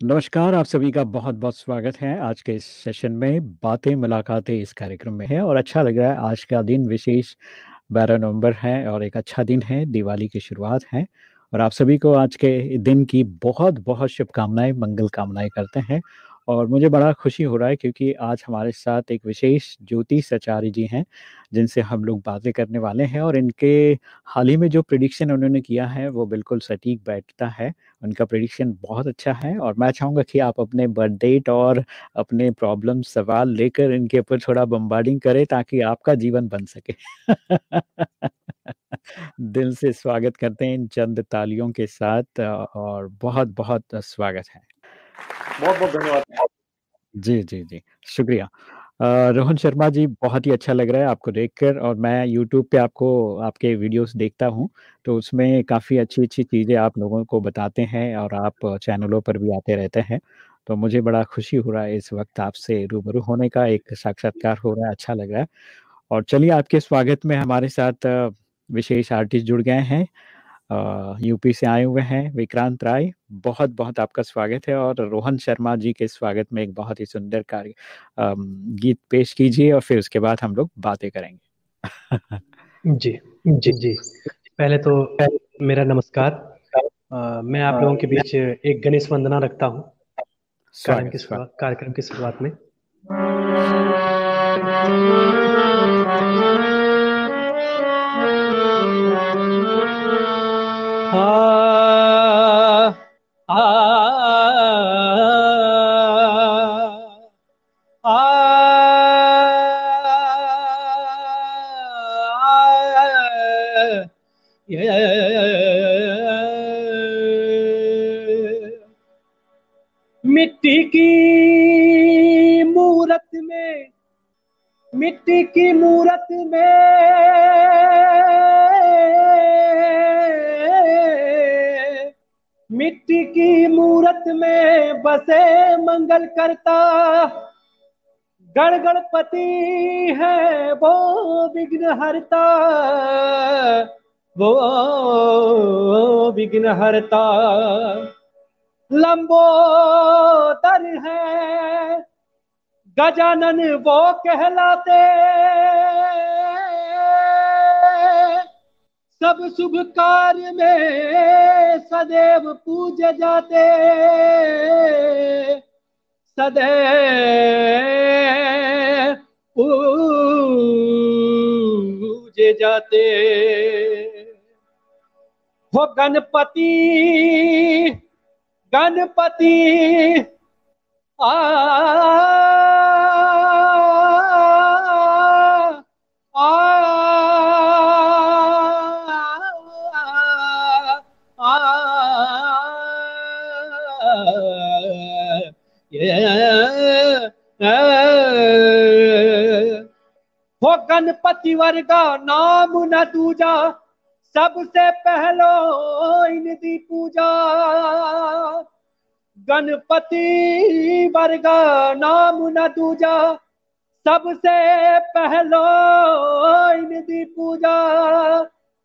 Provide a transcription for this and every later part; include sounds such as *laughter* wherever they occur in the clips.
नमस्कार, आप सभी का बहुत-बहुत स्वागत है। आज के इस सेशन में, बातें मुलाकातें इस कार्यक्रम में है और अच्छा लग रहा है आज का दिन विशेष 12 नवंबर है और एक अच्छा दिन है, दिवाली की शुरुआत है और आप सभी को आज के दिन की बहुत-बहुत शुभकामनाएँ मंगल कामनाएँ करते हैं और मुझे बड़ा खुशी हो रहा है क्योंकि आज हमारे साथ एक विशेष ज्योतिष आचार्य जी हैं, जिनसे हम लोग बातें करने वाले हैं और इनके हाल ही में जो प्रेडिक्शन उन्होंने किया है, वो बिल्कुल सटीक बैठता है। उनका प्रेडिक्शन बहुत अच्छा है और मैं चाहूँगा कि आप अपने बर्थ डेट और अपने प्रॉब्लम सवाल लेकर इनके ऊपर थोड़ा बम्बार्डिंग करें ताकि आपका जीवन बन सके। *laughs* दिल से स्वागत करते हैं इन चंद तालियों के साथ और बहुत-बहुत स्वागत है। बहुत-बहुत धन्यवाद। जी, जी, जी, शुक्रिया। रोहन शर्मा जी बहुत ही अच्छा लग रहा है आपको देखकर और मैं यूट्यूब पे आपको आपके वीडियोज़ देखता हूँ, तो उसमें काफ़ी अच्छी-अच्छी चीज़ें आप लोगों को बताते हैं और आप चैनलों पर भी आते रहते हैं। तो मुझे बड़ा खुशी हो रहा है इस वक़्त आपसे रूबरू होने का, एक साक्षात्कार हो रहा है, अच्छा लग रहा है। और चलिए आपके स्वागत में हमारे साथ विशेष आर्टिस्ट जुड़ गए हैं यूपी से आए हुए हैं विक्रांत राय, बहुत-बहुत आपका स्वागत है और रोहन शर्मा जी के स्वागत में एक बहुत ही सुंदर कार्य गीत पेश कीजिए और फिर उसके बाद हम लोग बातें करेंगे। जी, जी, जी। पहले तो मेरा नमस्कार। अ, मैं आप लोगों के बीच एक गणेश वंदना रखता हूँ। कार्यक्रम की शुरुआत कार्यक्रम की शुरुआत में। आ, आ, गणपति है वो विघ्न हरता। वो विघ्न हरता। लंबोदर है, गजानन वो कहलाते। सब शुभ कार्य में सदैव पूजे जाते। सदैव पूजे जाते। हो गणपति गणपति आ हो गणपति वर्गा, नाम न दूजा। सबसे पहलो इनकी पूजा। गणपति वर्गा, नाम न दूजा। सबसे पहलो इनकी पूजा।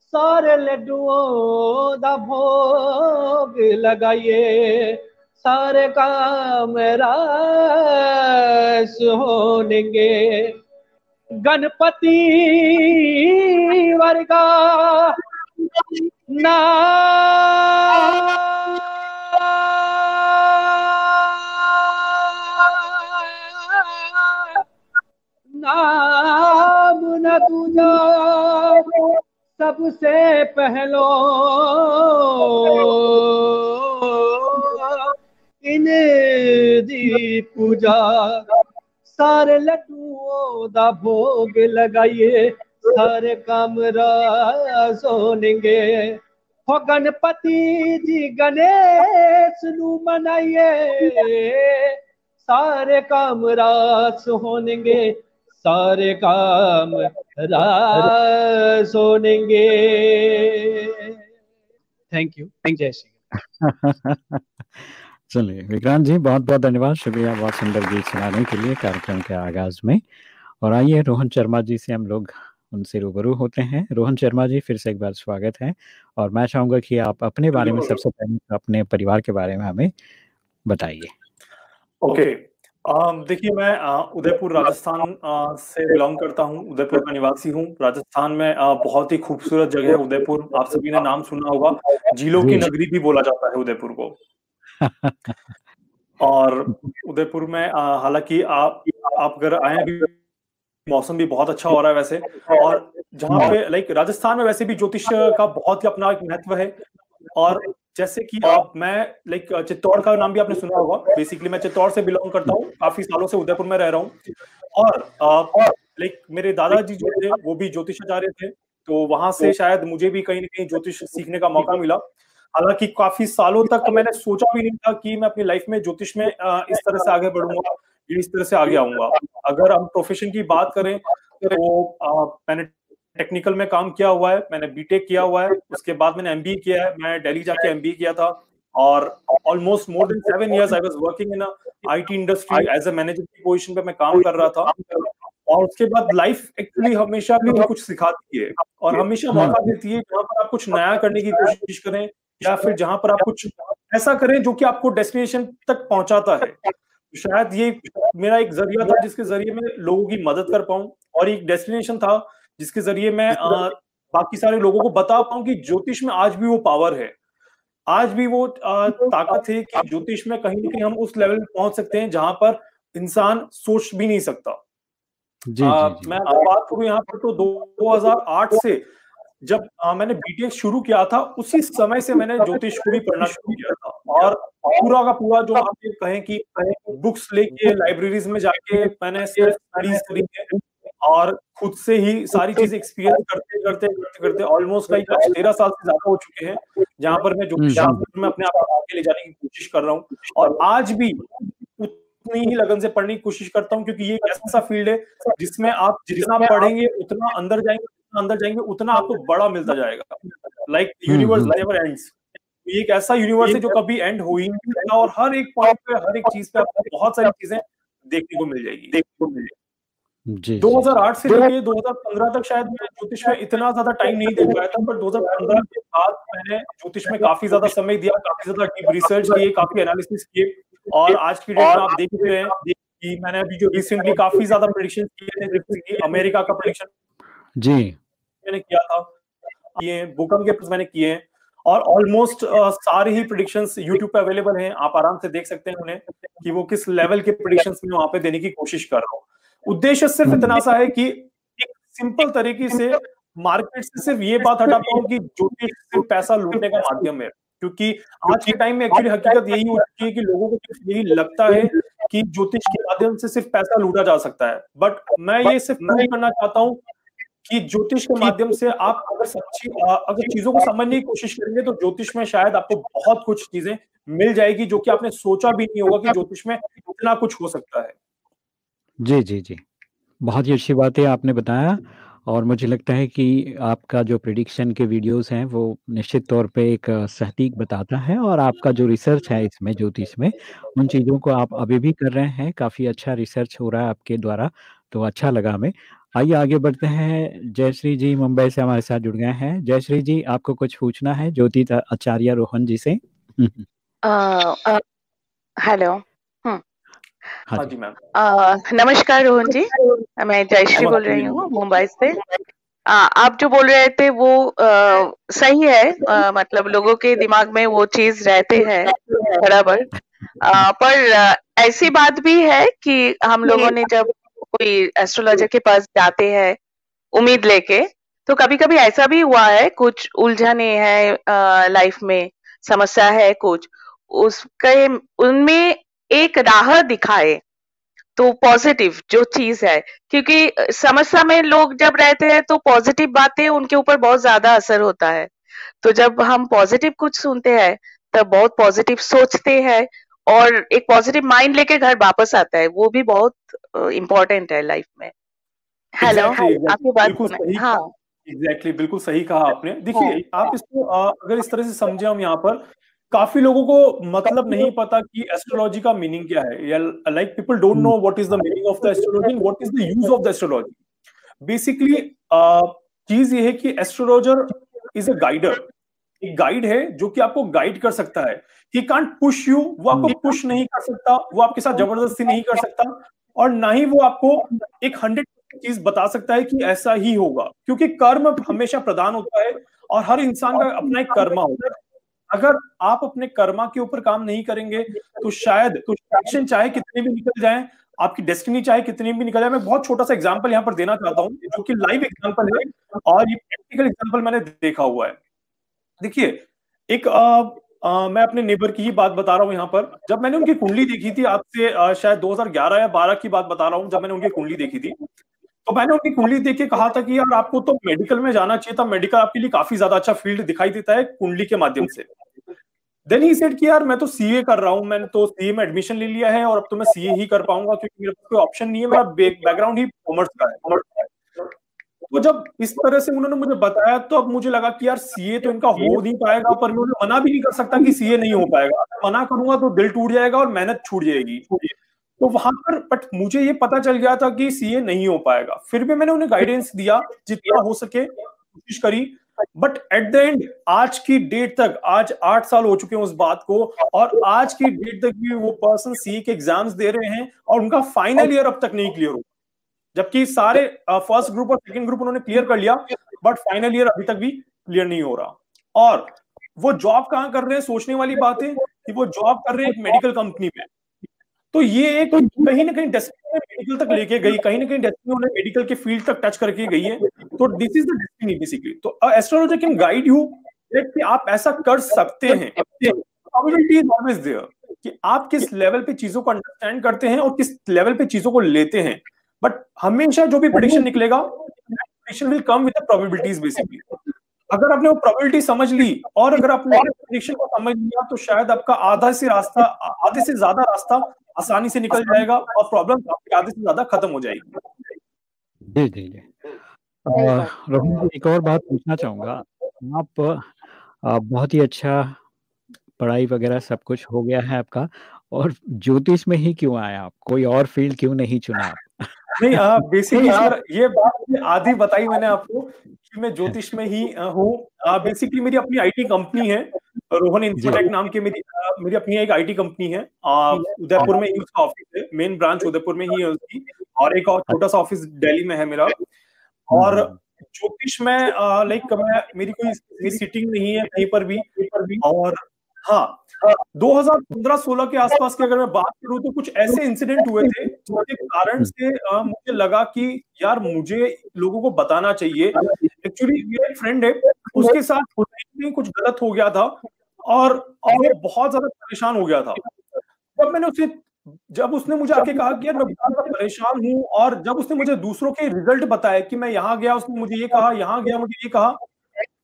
सारे लड्डुओं दा भोग लगाइए। सारे काम रास होनेंगे। गणपति वर्गा। ना। नाम न तुझा। सबसे पहलो। इन दी पूजा। सारे लड्डुओं दा भोग लगाइए सारे काम सोनेंगे। हो गणपति जी गणेश नु मनाइए सारे काम रास होनेंगे सारे काम रास होनेंगे थैंक यू जय श्री *laughs* चलिए विक्रांत जी बहुत बहुत धन्यवाद शुक्रिया बहुत सुंदर गीत सुनाने के लिए कार्यक्रम के आगाज़ में। और आइए रोहन शर्मा जी से हम लोग उनसे रूबरू होते हैं। रोहन शर्मा जी फिर से एक बार स्वागत है। और मैं चाहूँगा कि आप अपने बारे में सबसे पहले अपने परिवार के बारे में हमें बताइए। ओके देखिए मैं उदयपुर राजस्थान से बिलोंग करता हूँ। उदयपुर का निवासी हूँ। राजस्थान में बहुत ही खूबसूरत जगह है उदयपुर। आप सभी ने नाम सुना होगा। झीलों की नगरी भी बोला जाता है उदयपुर को। और उदयपुर में हालाँकि आप आप अगर आए भी मौसम भी बहुत अच्छा हो रहा है वैसे। और जहाँ पे लाइक राजस्थान में वैसे भी ज्योतिष का बहुत ही अपना एक महत्व है। और जैसे कि आप मैं लाइक चित्तौड़ का नाम भी आपने सुना होगा। बेसिकली मैं चित्तौड़ से बिलोंग करता हूँ। काफ़ी सालों से उदयपुर में रह रहा हूँ। और लाइक मेरे दादाजी जो थे वो भी ज्योतिषाचार्य थे। तो वहाँ से शायद मुझे भी कहीं ना कहीं ज्योतिष सीखने का मौका मिला। हालाँकि काफ़ी सालों तक मैंने सोचा भी नहीं था कि मैं अपनी लाइफ में ज्योतिष में इस तरह से आगे बढ़ूँगा इस तरह से आगे आऊँगा। अगर हम प्रोफेशन की बात करें तो मैंने टेक्निकल में काम किया हुआ है, मैंने बीटेक किया हुआ है, उसके बाद मैंने एमबीए किया है, मैं दिल्ली जाके एमबीए किया था और almost more than seven years I was working in IT industry as a manager की पोजीशन पे मैं काम कर रहा था। और उसके बाद लाइफ एक्चुअली हमेशा कुछ कुछ सिखाती है और हमेशा मौका देती है जहाँ पर आप कुछ नया करने की कोशिश करें या फिर जहाँ पर आप कुछ ऐसा करें जो कि आपको डेस्टिनेशन तक पहुंचाता है। शायद ये मेरा एक ज़रिया था जिसके ज़रिए मैं लोगों की मदद कर पाऊँ और एक डेस्टिनेशन था जिसके ज़रिए मैं आ, बाकी सारे लोगों को बता पाऊँ कि ज्योतिष में आज भी वो पावर है। आज भी वो आ, ताकत है कि ज्योतिष में कहीं ना कहीं हम उस लेवल पहुँच सकते हैं जहाँ पर इंसान सोच भी नहीं सकता। जी, आ, जी, जी. मैं बात करूँ यहाँ पर तो 2008 से जब आ, मैंने बीटेक शुरू किया था उसी समय से मैंने ज्योतिष को भी पढ़ना शुरू किया था। और पूरा का पूरा जो आप ये कहें कि बुक्स लेके लाइब्रेरीज में जाके मैंने स्टडीज़ करी है और खुद से ही सारी चीज़ें एक्सपीरियंस करते करते करते करते ऑलमोस्ट कई तेरह साल से ज़्यादा हो चुके हैं जहाँ पर मैं ज्योतिष में अपने आप को आगे ले जाने की कोशिश कर रहा हूँ। और आज भी उतनी ही लगन से पढ़ने की कोशिश करता हूँ क्योंकि ये एक ऐसा फ़ील्ड है जिसमें आप जितना पढ़ेंगे उतना अंदर जाएँगे अंदर जाएँगे उतना आपको बड़ा मिलता जाएगा। लाइक यूनिवर्स नेवर एंड्स एक ऐसा यूनिवर्स है जो कभी एंड हो ही नहीं और हर एक पॉइंट पे हर एक चीज़ पे आपको बहुत सारी चीज़ें देखने को मिल जाएगी। देखने को मिल जाएगी। जी 2008 से लेके 2015 तक शायद मैं ज्योतिष में इतना ज़्यादा टाइम नहीं दे पाया था पर 2015 के बाद मैंने ज्योतिष में काफ़ी ज़्यादा समय दिया काफ़ी ज़्यादा डीप रिसर्च किए काफ़ी एनालिसिस किए और आज की डेट में आप देख रहे हैं कि मैंने अभी जो रिसेंटली काफ़ी ज़्यादा प्रोडिक्शन किए थे जैसे कि अमेरिका का प्रोडिक्शन जी। मैंने किया था। ये भूकंप के मैंने किए हैं। और ऑलमोस्ट uh, सारे ही प्रोडिक्शन यूट्यूब पे अवेलेबल हैं। आप आराम से देख सकते हैं उन्हें कि वो किस लेवल के प्रोडिक्शन में वहाँ पे देने की कोशिश कर रहा हूँ। उद्देश्य सिर्फ़ इतना सा है कि एक सिंपल तरीके से मार्केट से सिर्फ़ ये बात हटाता हूँ कि ज्योतिष सिर्फ़ पैसा लूटने का माध्यम है। क्योंकि आज के टाइम में एक्चुअली हकीकत यही हो चुकी है कि लोगों को यही लगता है कि ज्योतिष के माध्यम से सिर्फ़ पैसा लूटा जा सकता है। बट मैं ये सिर्फ़ नहीं करना चाहता हूँ कि ज्योतिष के माध्यम से आप अगर सच्ची अगर चीज़ों को समझने की कोशिश करेंगे तो ज्योतिष में शायद आपको बहुत कुछ चीज़ें मिल जाएगी जो कि आपने सोचा भी नहीं होगा कि ज्योतिष में इतना कुछ हो सकता है। जी जी जी। बहुत ही अच्छी बात है आपने बताया और मुझे लगता है कि आपका जो प्रिडिक्शन के वीडियोस हैं वो निश्चित तौर पे एक सटीक बताता है और आपका जो रिसर्च है इसमें ज्योतिष में उन चीज़ों को आप अभी भी कर रहे हैं। काफ़ी अच्छा रिसर्च हो रहा है आपके द्वारा। तो अच्छा लगा हमें। आइए आगे बढ़ते हैं। जयश्री जी मुंबई से हमारे साथ जुड़ गए हैं। जयश्री जी आपको कुछ पूछना है? ज्योति आचार्य रोहन जी से? हेलो। हम्म। हाँ जी। मैम। नमस्कार रोहन जी। मैं जयश्री बोल रही हूँ मुंबई से। आ, आप जो बोल रहे थे वो आ, सही है। आ, मतलब लोगों के दिमाग में वो चीज़ रहते हैं बराबर। पर ऐसी बात भी है कि हम लोगों ने जब कोई एस्ट्रोलॉजर के पास जाते हैं उम्मीद लेके तो कभी कभी ऐसा भी हुआ है कुछ उलझने हैं लाइफ में समस्या है कुछ उसके उनमें एक राह दिखाए तो पॉजिटिव जो चीज़ है क्योंकि समस्या में लोग जब रहते हैं तो पॉजिटिव बातें उनके ऊपर बहुत ज़्यादा असर होता है तो जब हम पॉजिटिव कुछ सुनते हैं तब बहुत पॉजिटिव सोचते हैं और एक पॉजिटिव माइंड लेके घर वापस आता है वो भी बहुत इम्पोर्टेंट है लाइफ में। हेलो आपकी बात हाँ। एग्जैक्टली बिल्कुल सही कहा आपने। देखिए हाँ। आप इसको अगर इस तरह से समझे हम यहाँ पर काफ़ी लोगों को मतलब नहीं पता कि एस्ट्रोलॉजी का मीनिंग क्या है। या like people don't know what is the meaning of the astrology what is the use of the astrology basically चीज़ ये है कि एस्ट्रोलॉजर इज़ अ गाइडर एक गाइड है जो कि आपको गाइड कर सकता है। ही कांट पुश यू वो आपको पुश नहीं कर सकता वो आपके साथ ज़बरदस्ती नहीं कर सकता और ना ही वो आपको एक हंड्रेड चीज़ बता सकता है कि ऐसा ही होगा। क्योंकि कर्म हमेशा प्रदान होता है और हर इंसान का अपना एक कर्मा होता है। अगर आप अपने कर्मा के ऊपर काम नहीं करेंगे तो शायद तो चाहे कितने भी निकल जाए आपकी डेस्टिनी चाहे कितनी भी निकल जाए मैं बहुत छोटा सा एग्जांपल यहाँ पर देना चाहता हूँ जो कि लाइव एग्जांपल है और ये प्रैक्टिकल एग्जांपल मैंने देखा हुआ है। देखिए एक आ, मैं अपने नेबर की ही बात बता रहा हूँ यहाँ पर। जब मैंने उनकी कुंडली देखी थी आज से शायद 2011 या 12 की बात बता रहा हूँ जब मैंने उनकी कुंडली देखी थी। तो मैंने उनकी कुंडली देख के कहा था कि यार आपको तो मेडिकल में जाना चाहिए था। मेडिकल आपके लिए काफ़ी ज़्यादा अच्छा फ़ील्ड दिखाई देता है कुंडली के माध्यम से। देन ही सेड कि यार मैं तो सीए कर रहा हूँ। मैंने तो सीए में एडमिशन ले लिया है और अब तो मैं सीए ही कर पाऊँगा क्योंकि मेरे पास कोई ऑप्शन नहीं है। मेरा बैकग्राउंड है कॉमर्स का है। तो जब इस तरह से उन्होंने मुझे बताया तो अब मुझे लगा कि यार सीए तो इनका हो नहीं पाएगा, पर मैं मना भी नहीं कर सकता कि सीए नहीं हो पाएगा। मना करूँगा तो दिल टूट जाएगा और मेहनत छूट जाएगी। तो वहाँ पर बट मुझे ये पता चल गया था कि सीए नहीं हो पाएगा। फिर भी मैंने उन्हें गाइडेंस दिया, जितना हो सके, कोशिश करी। बट एट द एंड आज की डेट तक, आज आठ साल हो चुके हैं उस बात को, और आज की डेट तक भी वो पर्सन सी के एग्ज़ाम्स दे रहे हैं, और उनका फाइनल ईयर अब तक नहीं क्लियर हुआ जबकि सारे फ़र्स्ट ग्रुप और सेकंड ग्रुप उन्होंने क्लियर कर लिया बट फाइनल ईयर अभी तक भी क्लियर नहीं हो रहा। और वो जॉब कहाँ कर रहे हैं, सोचने वाली बात है कि वो जॉब कर रहे हैं एक मेडिकल कंपनी में। तो ये एक कहीं ना कहीं डेस्टिनी मेडिकल तक लेके गई, कहीं ना कहीं डेस्टिनी उन्हें मेडिकल के फ़ील्ड तक टच करके गई है। तो this is the destiny basically तो एस्ट्रोलॉजर कैन गाइड यू कि आप ऐसा कर सकते हैं। प्रोबेबिलिटी इज़ ऑलवेज देयर कि आप किस लेवल पे चीज़ों को अंडरस्टैंड करते हैं और किस लेवल पे चीज़ों को लेते हैं। बट हमेशा जो भी प्रोडिक्शन निकलेगा prediction will come with probabilities basically अगर आपने वो प्रोबेबिलिटी समझ ली और अगर आपने प्रोडिक्शन को समझ लिया तो शायद आपका आधा से रास्ता आधे से ज़्यादा रास्ता आसानी से निकल जाएगा और प्रॉब्लम आपके आधे से ज़्यादा खत्म हो जाएगी। जी जी जी। रोहन जी एक और बात पूछना चाहूँगा। आप बहुत ही अच्छा पढ़ाई वगैरह सब कुछ हो गया है आपका और ज्योतिष में ही क्यों आया आप? कोई और फ़ील्ड क्यों नहीं चुना आप? नहीं *laughs* बेसिकली ये बात आधी बताई मैंने आपको कि मैं ज्योतिष में ही हूँ। बेसिकली मेरी अपनी आईटी कंपनी है रोहन इंफोटेक नाम की मेरी मेरी अपनी एक आईटी कंपनी है। उदयपुर में ही उसका ऑफ़िस है मेन ब्रांच उदयपुर में ही है उसकी और एक और छोटा सा ऑफ़िस दिल्ली में है मेरा। और हम्म। ज्योतिष में लाइक मैं मेरी कोई मेरी सिटिंग नहीं है कहीं पर भी। पर भी और हाँ 2015-16 के आसपास की अगर मैं बात करूँ तो कुछ ऐसे इंसिडेंट हुए थे जिसके कारण से आ, मुझे लगा कि यार मुझे लोगों को बताना चाहिए। एक्चुअली मेरा एक फ्रेंड है उसके साथ कुछ गलत हो गया था और वो बहुत ज़्यादा परेशान हो गया था। जब मैंने उसे जब उसने मुझे आके कहा कि यार मैं बहुत ज़्यादा परेशान हूँ और जब उसने मुझे दूसरों के रिज़ल्ट बताए कि मैं यहाँ गया उसने मुझे ये कहा यहाँ गया मुझे ये कहा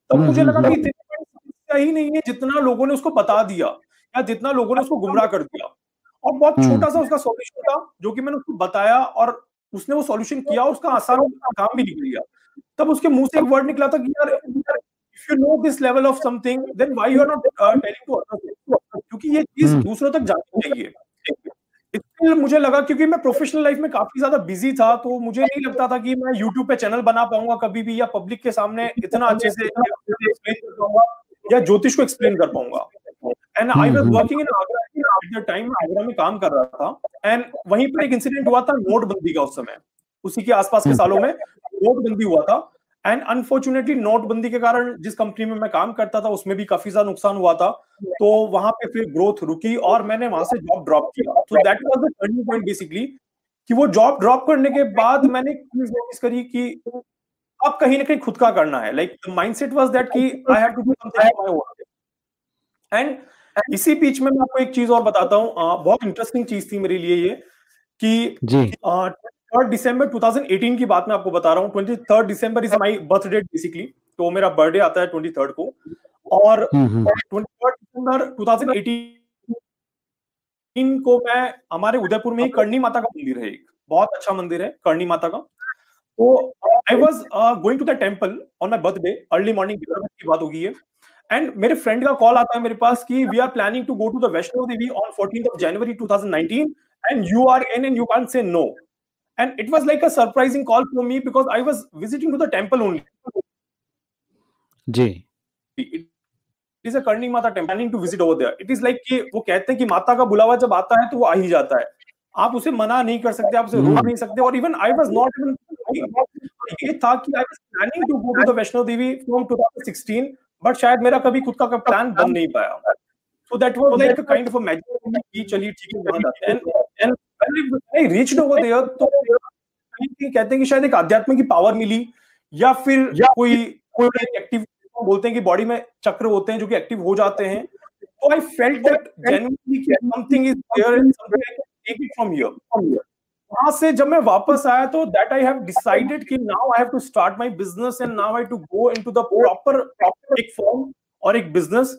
तब मुझे लगा कि इतना ही नहीं है जितना लोगों ने उसको बता दिया या जितना लोगों ने उसको गुमराह कर दिया। और बहुत छोटा सा उसका सॉल्यूशन था जो कि मैंने उसको बताया और उसने वो सॉल्यूशन किया और उसका आसान काम भी निकल गया। तब उसके मुँह से एक वर्ड निकला था कि यार if you know this level of something then why you are not telling to others क्योंकि ये चीज़ हम्म। दूसरों तक जानी चाहिए। इसलिए मुझे लगा क्योंकि मैं प्रोफेशनल लाइफ में काफ़ी ज़्यादा बिज़ी था तो मुझे नहीं लगता था कि मैं यूट्यूब पे चैनल बना पाऊँगा कभी भी या पब्लिक के सामने इतना अच्छे से एक्सप्लेन कर पाऊँगा या ज्योतिष को एक्सप्लेन कर पाऊँगा। And I was working in Agra the time Agra में काम कर रहा था एंड वहीं पर एक इंसिडेंट हुआ था नोटबंदी का उस समय। उसी के आसपास के हम्म। सालों में नोटबंदी हुआ था एंड अनफॉर्चुनेटली नोटबंदी के कारण जिस कंपनी में मैं काम करता था उसमें भी काफ़ी ज़्यादा नुकसान हुआ था। तो वहाँ पे फिर ग्रोथ रुकी और मैंने वहाँ से जॉब ड्रॉप किया। तो that was the turning point basically कि वो जॉब ड्रॉप करने के बाद मैंने चीज़ नोटिस करी कि अब कहीं ना कहीं खुद का करना है। लाइक माइंडसेट वाज दैट कि I have to do something my own and इसी बीच में मैं आपको एक चीज़ और बताता हूँ। बहुत इंटरेस्टिंग चीज़ थी मेरे लिए ये कि थर्ड दिसंबर 2018 की बात मैं आपको बता रहा हूँ। Twenty third December is my birth date basically तो मेरा बर्थडे आता है ट्वेंटी थर्ड को। और twenty third December two thousand eighteen को मैं हमारे उदयपुर में ही करणी माता का मंदिर है एक। बहुत अच्छा मंदिर है करणी माता का। तो I was going to the temple on my birthday early morning की बात होगी है। एंड मेरे फ्रेंड का कॉल आता है मेरे पास कि we are planning to go to the Vaishno Devi on 14th of January 2019 and you are in and you can't say no and it was like a surprising call for me because I was visiting to the temple only ji. It is a Karni Mata temple planning to visit over there it is like कि वो कहते हैं कि माता का बुलावा जब आता है तो वो आ ही जाता है। आप उसे मना नहीं कर सकते आप उसे रोक नहीं सकते और even I was not even ये था कि I was planning to go to the Vaishno Devi from 2016 but शायद मेरा कभी खुद का प्लान बन नहीं पाया। So that was like a kind of a magic कि चलिए ठीक है वहाँ जाते हैं। And when I reached over there तो कहते हैं कि शायद एक आध्यात्म की पावर मिली या फिर या कोई कोई एक्टिव बोलते हैं कि बॉडी में चक्र होते हैं जो कि एक्टिव हो जाते हैं। तो I felt that genuinely something is there and something take it from here वहाँ से जब मैं वापस आया तो दैट आई हैव डिसाइडेड कि now I have to start my business and now I to go into the proper proper एक form और एक बिज़नेस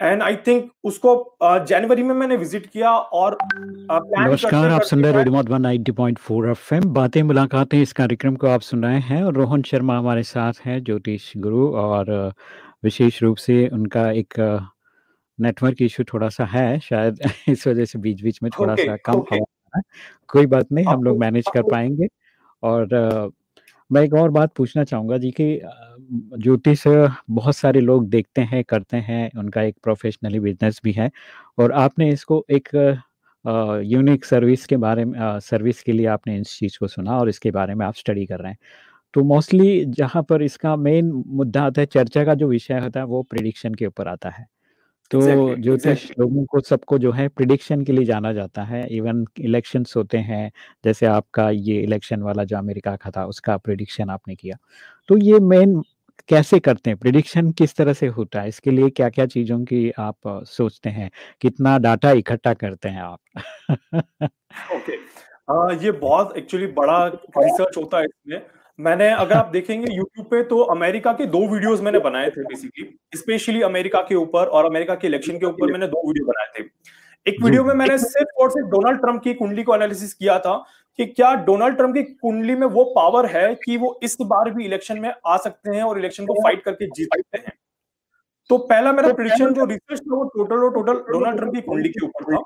एंड आई थिंक उसको जनवरी में मैंने विज़िट किया और नमस्कार आप सुन रहे रेडियो मधुबन 90.4 एफएम बातें मुलाकातें इस कार्यक्रम को आप सुन रहे हैं और रोहन शर्मा हमारे साथ हैं ज्योतिष गुरु और विशेष रूप से उनका एक नेटवर्क इशू थोड़ा सा है शायद *laughs* इस वजह से बीच बीच में थोड़ा okay, सा कम okay. है। कोई बात नहीं हम लोग मैनेज कर पाएँगे। और मैं एक और बात पूछना चाहूँगा जी कि ज्योतिष बहुत सारे लोग देखते हैं करते हैं उनका एक प्रोफेशनली बिज़नेस भी है। और आपने इसको एक यूनिक सर्विस के बारे में सर्विस के लिए आपने इस चीज़ को सुना और इसके बारे में आप स्टडी कर रहे हैं। तो मोस्टली जहाँ पर इसका मेन मुद्दा आता है चर्चा का जो विषय होता है वो प्रिडिक्शन के ऊपर आता है। तो exactly, ज्योतिष exactly. लोगों को सबको जो है प्रिडिक्शन के लिए जाना जाता है। इवन इलेक्शंस होते हैं जैसे आपका ये इलेक्शन वाला जो अमेरिका का था उसका प्रिडिक्शन आपने किया। तो ये मेन कैसे करते हैं? प्रिडिक्शन किस तरह से होता है? इसके लिए क्या क्या चीज़ों की आप सोचते हैं? कितना डाटा इकट्ठा करते हैं आप? Okay *laughs* okay. ये बहुत एक्चुअली बड़ा रिसर्च होता है इसमें। मैंने अगर आप देखेंगे यूट्यूब पे तो अमेरिका के दो वीडियोस मैंने बनाए थे बेसिकली स्पेशली अमेरिका के ऊपर और अमेरिका के इलेक्शन के ऊपर मैंने दो वीडियो बनाए थे। एक वीडियो में मैंने सिर्फ़ और सिर्फ़ डोनाल्ड ट्रंप की कुंडली को एनालिसिस किया था कि क्या डोनाल्ड ट्रंप की कुंडली में वो पावर है कि वो इस बार भी इलेक्शन में आ सकते हैं और इलेक्शन को फाइट करके जीत सकते हैं। तो पहला मेरा प्रिडिक्शन जो रिसर्च था वो टोटल और टोटल डोनाल्ड ट्रंप की कुंडली के ऊपर था।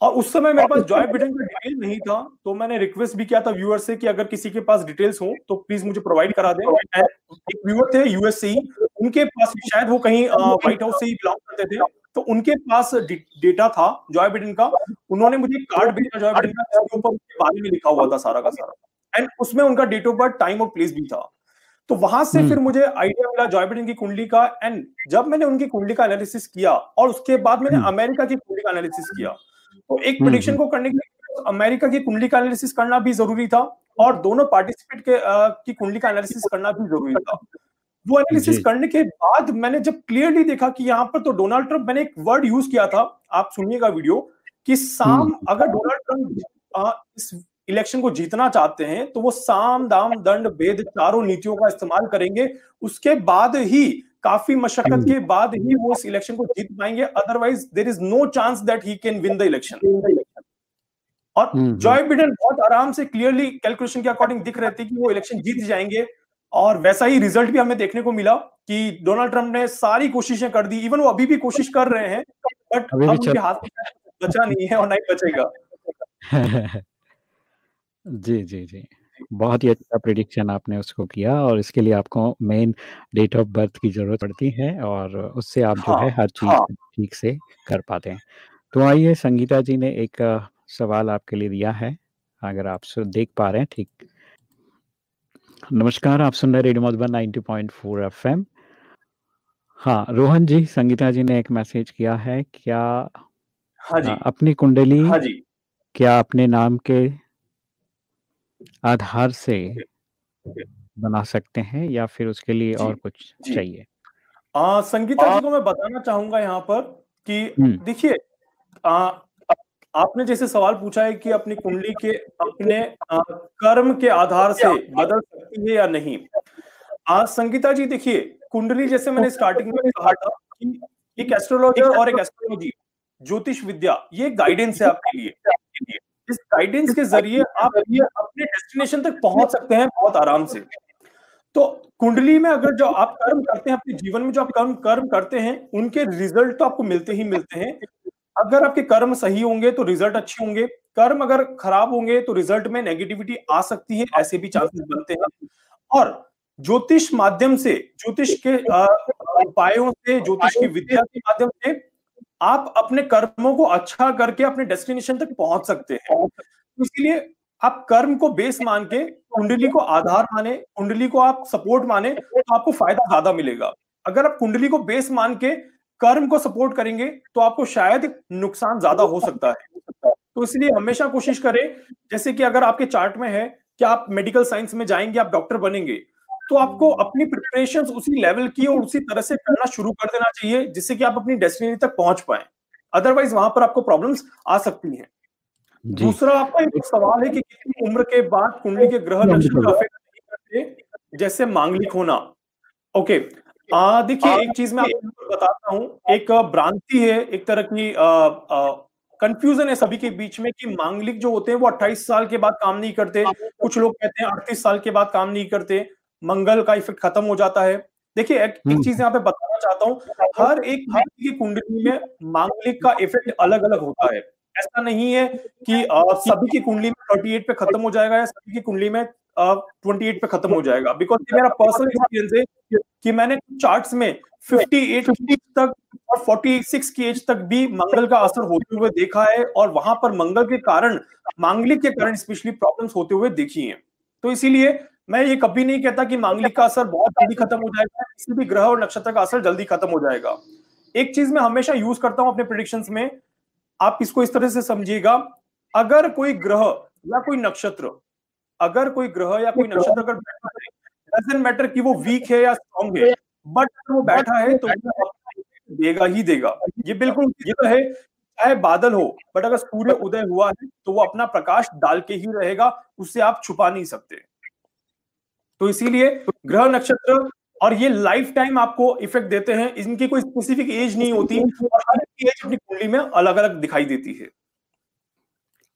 और उस समय मेरे पास जॉय बिडेन का डिटेल नहीं था तो मैंने रिक्वेस्ट भी किया था व्यूअर से कि अगर किसी के पास डिटेल्स हो तो प्लीज़ मुझे प्रोवाइड करा दें। एक व्यूअर थे यूएस से ही उनके पास शायद वो कहीं व्हाइट हाउस से ही बिलोंग करते थे तो उनके पास डेटा था जॉय बिडेन का। उन्होंने मुझे कार्ड भेजा जॉय बिडेन का जिसके ऊपर बारे में लिखा हुआ था सारा का सारा। एंड उसमें उनका डेट ऑफ़ बर्थ टाइम और प्लेस भी था। तो वहाँ से फिर मुझे आइडिया मिला जॉय बिडेन की कुंडली का। एंड जब मैंने उनकी कुंडली का एनालिसिस किया और उसके बाद मैंने अमेरिका की कुंडली का एनालिसिस किया तो एक प्रोडिक्शन हम्म, हम्म। को करने के लिए अमेरिका की कुंडली का एनालिसिस करना भी ज़रूरी था और दोनों पार्टिसिपेट के आ, की कुंडली का एनालिसिस करना भी ज़रूरी था वो एनालिसिस करने के बाद मैंने जब क्लियरली देखा कि यहाँ पर तो डोनाल्ड ट्रंप मैंने एक वर्ड यूज़ किया था आप सुनिएगा वीडियो कि साम हम्म। अगर डोनाल्ड ट्रंप इस इलेक्शन को जीतना चाहते हैं तो वो साम दाम दंड भेद चारों नीतियों का इस्तेमाल करेंगे उसके बाद ही काफ़ी मशक्कत के बाद ही वो इस इलेक्शन को जीत पाएँगे। Otherwise there is no chance that he can win the election और जॉय हम्म, बिडेन बहुत आराम से क्लियरली कैलकुलेशन के अकॉर्डिंग दिख रहे थे कि वो इलेक्शन जीत जाएँगे। और वैसा ही रिज़ल्ट भी हमें देखने को मिला कि डोनाल्ड ट्रंप ने सारी कोशिशें कर दी। इवन वो अभी भी कोशिश कर रहे हैं बट अब उनके हाथ में बचा नहीं है और नहीं बचेगा। *laughs* जी जी जी। बहुत ही अच्छा प्रिडिक्शन आपने उसको किया और इसके लिए आपको मेन डेट ऑफ़ बर्थ की ज़रूरत पड़ती है और उससे आप जो है हाँ, हर चीज़ हाँ। ठीक से कर पाते हैं। तो आइए संगीता जी ने एक सवाल आपके लिए दिया है, अगर आप देख पा रहे हैं ठीक। नमस्कार, आप सुन रहे रेडियो मधुबन 90.4 एफएम। हाँ, रोहन जी, संगीता जी ने एक मैसेज किया है, क्या हाँ जी। अपनी कुंडली हाँ जी। क्या अपने नाम के आधार से बना सकते हैं या फिर उसके लिए और कुछ चाहिए? आ, संगीता जी को मैं बताना चाहूँगा यहाँ पर कि देखिए आपने जैसे सवाल पूछा है कि अपनी कुंडली के अपने आ, कर्म के आधार से बदल सकती है या नहीं। आ, संगीता जी देखिए कुंडली जैसे मैंने स्टार्टिंग में कहा था कि एक एस्ट्रोलॉजर और एक एस्ट्रोलॉजी ज्योतिष विद्या ये गाइडेंस है आपके लिए। इस गाइडेंस के ज़रिए आप अपने डेस्टिनेशन तक पहुँच सकते हैं बहुत आराम से। तो कुंडली में अगर जो आप कर्म करते हैं, अपने जीवन में जो आप कर्म कर्म करते हैं, उनके रिज़ल्ट तो आपको मिलते ही मिलते हैं। अगर आपके कर्म सही होंगे तो रिज़ल्ट अच्छे होंगे। कर्म अगर खराब होंगे तो रिज़ल्ट में नेगेटिविटी आ सकती है, ऐसे भी चांसेस बनते हैं। और ज्योतिष माध्यम से, ज्योतिष के उपायों से, ज्योतिष की विद्या के माध्यम से आप अपने कर्मों को अच्छा करके अपने डेस्टिनेशन तक पहुँच सकते हैं। इसीलिए आप कर्म को बेस मान के, कुंडली को आधार माने, कुंडली को आप सपोर्ट माने तो आपको फ़ायदा ज़्यादा मिलेगा। अगर आप कुंडली को बेस मान के कर्म को सपोर्ट करेंगे तो आपको शायद नुकसान ज़्यादा हो सकता है। तो इसलिए हमेशा कोशिश करें, जैसे कि अगर आपके चार्ट में है कि आप मेडिकल साइंस में जाएँगे, आप डॉक्टर बनेंगे तो आपको अपनी प्रिपरेशन उसी लेवल की और उसी तरह से करना शुरू कर देना चाहिए जिससे कि आप अपनी डेस्टिनी तक पहुँच पाए। अदरवाइज़ वहाँ पर आपको प्रॉब्लम्स आ सकती हैं। दूसरा आपका एक सवाल है कि कितनी उम्र के बाद कुंडली के ग्रह अफेक्ट नहीं करते जैसे मांगलिक होना। ओके देखिए एक चीज़ मैं आपको बताता हूँ। एक भ्रांति है एक तरह की कंफ्यूजन है सभी के बीच में कि मांगलिक जो होते हैं वो 28 साल के बाद काम नहीं करते। कुछ लोग कहते हैं अड़तीस साल के बाद काम नहीं करते। मंगल का इफ़ेक्ट खत्म हो जाता है। देखिए एक, एक हम्म। चीज़ यहाँ पे बताना चाहता हूँ हर एक व्यक्ति की कुंडली में मांगलिक का इफ़ेक्ट अलग अलग होता है। ऐसा नहीं है कि सभी की कुंडली में थर्टी एट पे खत्म हो जाएगा या सभी की कुंडली में ट्वेंटी एट पे खत्म हो जाएगा। बिकॉज़ ये मेरा पर्सनल एक्सपीरियंस है कि मैंने चार्ट्स में फिफ्टी एट तक और फोर्टी सिक्स की एज तक भी मंगल का असर होते हुए देखा है और वहाँ पर मंगल के कारण मांगलिक के कारण स्पेशली प्रॉब्लम्स होते हुए देखी है। तो इसीलिए मैं ये कभी नहीं कहता कि मांगलिक का असर बहुत जल्दी खत्म हो जाएगा किसी भी ग्रह और नक्षत्र का असर जल्दी खत्म हो जाएगा। एक चीज़ मैं हमेशा यूज़ करता हूँ अपने प्रिडिक्शन में आप इसको इस तरह से समझिएगा अगर कोई ग्रह या कोई नक्षत्र अगर कोई ग्रह या कोई नक्षत्र अगर बैठा है डजेंट मैटर कि वो वीक है या स्ट्रॉन्ग है बट अगर वो बैठा है तो देगा ही देगा। ये बिल्कुल ये तो है चाहे बादल हो बट अगर सूर्य उदय हुआ है तो वो अपना प्रकाश डाल के ही रहेगा उससे आप छुपा नहीं सकते। तो इसीलिए ग्रह नक्षत्र और ये लाइफ टाइम आपको इफ़ेक्ट देते हैं। इनकी कोई स्पेसिफिक एज नहीं होती और हर एज अपनी कुंडली में अलग अलग दिखाई देती है।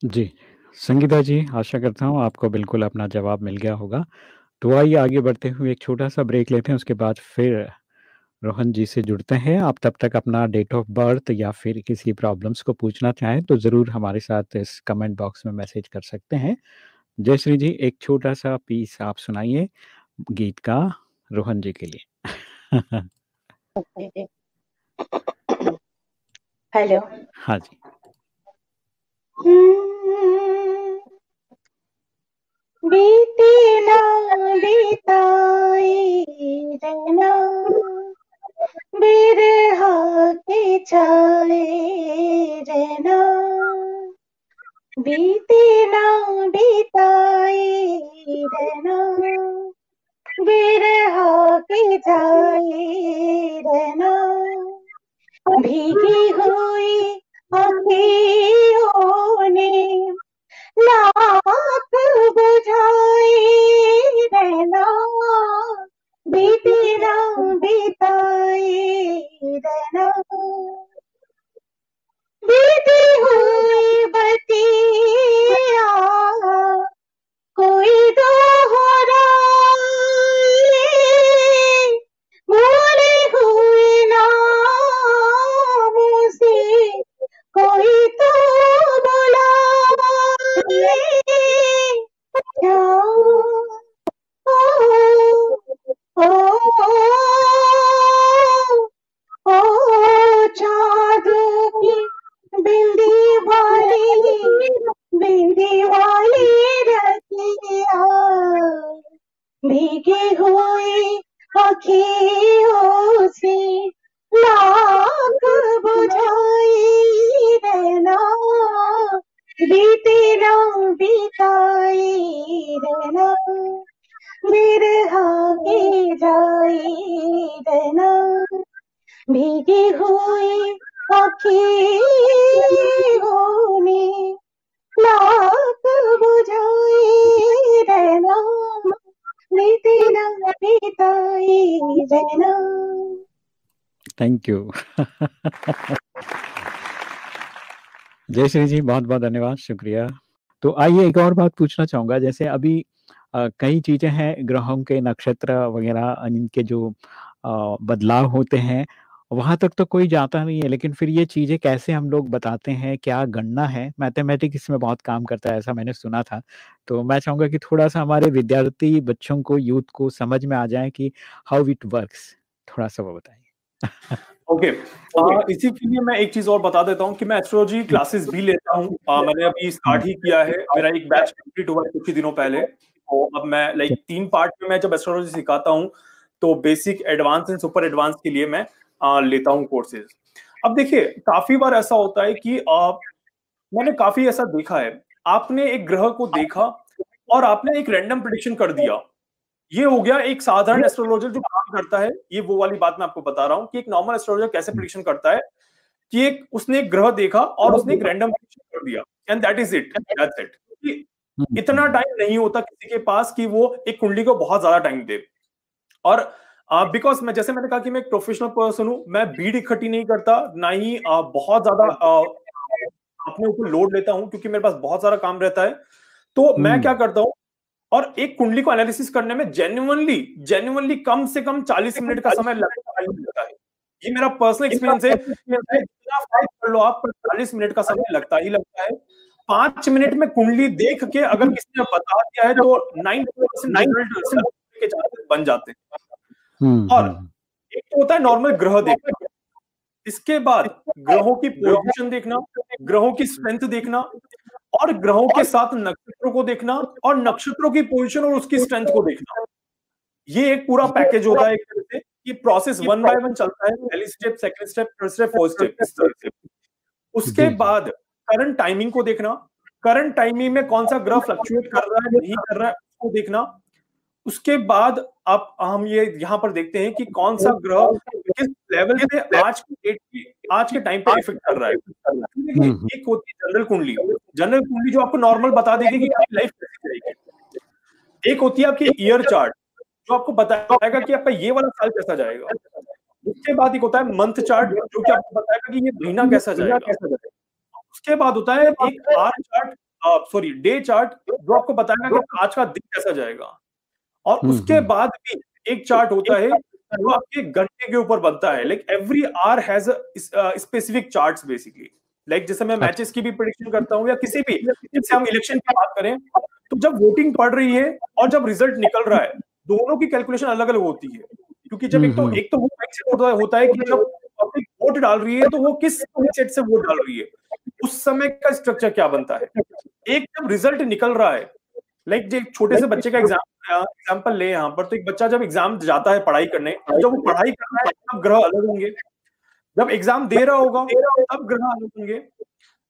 जी। संगीता जी, आशा करता हूँ आपको बिल्कुल अपना जवाब मिल गया होगा। तो आइए आगे बढ़ते हुए एक छोटा सा ब्रेक लेते हैं, उसके बाद फिर रोहन जी से जुड़ते हैं। आप तब तक अपना डेट ऑफ़ बर्थ या फिर किसी प्रॉब्लम्स को पूछना चाहें तो ज़रूर हमारे साथ इस कमेंट बॉक्स में मैसेज कर सकते हैं। जयश्री जी एक छोटा सा पीस आप सुनाइए गीत का रोहन जी के लिए। हेलो। हाँ जी। बीती ना रहना बिरहा के छाए रहना। बीती ना बीताई रहना, बिरहा के जाए रहना। भीगी हुई अखियों ने लाख बुझाए रहना, बीती ना बीताए रहना। बीती हुई बतिया कोई दोहरा भूले हुए नाम से कोई तो बोला क्या ओ, ओ, वाली बिंदी वाली रतिया भीगी हुई अखियों से लाख बुझाई रहना बीते ना बीताई रहना बिरहा के जाई रहना भीगी हुई थैंक यू जय श्री जी बहुत बहुत धन्यवाद शुक्रिया। तो आइए एक और बात पूछना चाहूँगा जैसे अभी आ, कई चीज़ें हैं ग्रहों के नक्षत्र वगैरह इनके जो आ, बदलाव होते हैं वहाँ तक तो कोई जाता नहीं है लेकिन फिर ये चीज़ें कैसे हम लोग बताते हैं क्या गणना है? मैथमेटिक्स इसमें बहुत काम करता है ऐसा मैंने सुना था। तो मैं चाहूँगा कि थोड़ा सा हमारे विद्यार्थी बच्चों को यूथ को समझ में आ जाए कि हाउ इट वर्क्स थोड़ा सा वो बताइए। ओके। okay. okay. uh, इसी के लिए मैं एक चीज़ और बता देता हूँ कि मैं एस्ट्रोलॉजी क्लासेस भी लेता हूँ। uh, मैंने अभी स्टार्ट ही किया है। मेरा एक बैच कंप्लीट हुआ है कुछ ही दिनों पहले। तो अब मैं लाइक तीन पार्ट में मैं जब एस्ट्रोलॉजी सिखाता हूँ तो basic advance and super advance के लिए मैं लेता हूँ कोर्सेज अब देखिए काफ़ी बार ऐसा होता है कि आ, मैंने काफ़ी ऐसा देखा है। आपने एक ग्रह को देखा और आपने एक रैंडम प्रिडिक्शन कर दिया। ये हो गया एक साधारण एस्ट्रोलॉजर जो काम करता है। ये वो वाली बात मैं आपको बता रहा हूँ कि एक नॉर्मल एस्ट्रोलॉजर कैसे प्रिडिक्शन करता है कि एक उसने एक ग्रह देखा और उसने एक रैंडम प्रिडिक्शन कर दिया। And that is it that's it इतना टाइम नहीं होता किसी के पास कि वो एक कुंडली को बहुत ज़्यादा टाइम दे। और बिकॉज़ uh, मैं जैसे मैंने कहा कि मैं एक प्रोफेशनल पर्सन हूँ मैं भीड़ इकट्ठी नहीं करता ना ही uh, बहुत ज़्यादा uh, अपने ऊपर लोड लेता हूँ क्योंकि मेरे पास बहुत सारा काम रहता है। तो hmm. मैं हम्म। क्या करता हूँ और एक कुंडली को एनालिसिस करने में जेन्युइनली जेन्युइनली कम से कम 40 मिनट का समय लगता है। ये मेरा पर्सनल एक्सपीरियंस है। कर लो आप चालीस मिनट का समय लगता ही लगता है। पाँच मिनट में कुंडली देख के अगर किसी ने बता दिया है तो नाइन परसेंट के चांसेस बन जाते हैं। और हम्म। एक तो होता है नॉर्मल ग्रह देखना। इसके बाद ग्रहों की पोजिशन देखना ग्रहों की स्ट्रेंथ देखना और ग्रहों के साथ नक्षत्रों को देखना और नक्षत्रों की पोजीशन और उसकी स्ट्रेंथ को देखना। ये एक पूरा पैकेज होता है एक तरह से ये प्रोसेस वन बाय वन चलता है पहली step second step third step fourth step उसके बाद करंट टाइमिंग को देखना। करंट टाइमिंग में कौन सा ग्रह फ्लक्चुएट कर रहा है नहीं कर रहा है उसको देखना। उसके बाद आप हम ये यहाँ पर देखते हैं कि कौन सा ग्रह किस लेवल पे आज के डेट की आज के टाइम पे इफ़ेक्ट कर रहा है। हम्म, हम्म। एक होती है जनरल कुंडली। जनरल कुंडली जो आपको नॉर्मल बता देगी कि आपकी लाइफ कैसी जाएगी। एक होती है आपकी ईयर चार्ट जो आपको बताएगा कि आपका ये वाला साल कैसा जाएगा। उसके बाद एक होता है मंथ चार्ट जो कि आपको बताएगा कि ये महीना कैसा जाएगा। उसके बाद होता है एक hour chart sorry day chart जो आपको बताएगा कि आज का दिन कैसा जाएगा। और हम्म, उसके हम्म। बाद भी एक चार्ट होता है जो आपके घंटे के ऊपर बनता है। Like every hour has specific charts basically like जैसे मैं मैचेस अच्छा। की भी प्रिडिक्शन करता हूँ या किसी भी जैसे हम इलेक्शन की बात करें तो जब वोटिंग पड़ रही है और जब रिज़ल्ट निकल रहा है दोनों की कैलकुलेशन अलग अलग होती है। क्योंकि जब एक तो हम्म, एक तो वो होता है कि जब पब्लिक वोट डाल रही है तो वो किस सेट से वोट डाल रही है उस समय का स्ट्रक्चर क्या बनता है? एक जब रिज़ल्ट निकल रहा है लाइक like, एक छोटे से बच्चे का एग्ज़ाम एग्ज़ाम्पल ले यहाँ पर। तो एक बच्चा जब एग्ज़ाम जाता है पढ़ाई करने जब वो पढ़ाई कर रहा है तब ग्रह अलग होंगे। जब एग्ज़ाम दे रहा होगा तब ग्रह अलग होंगे।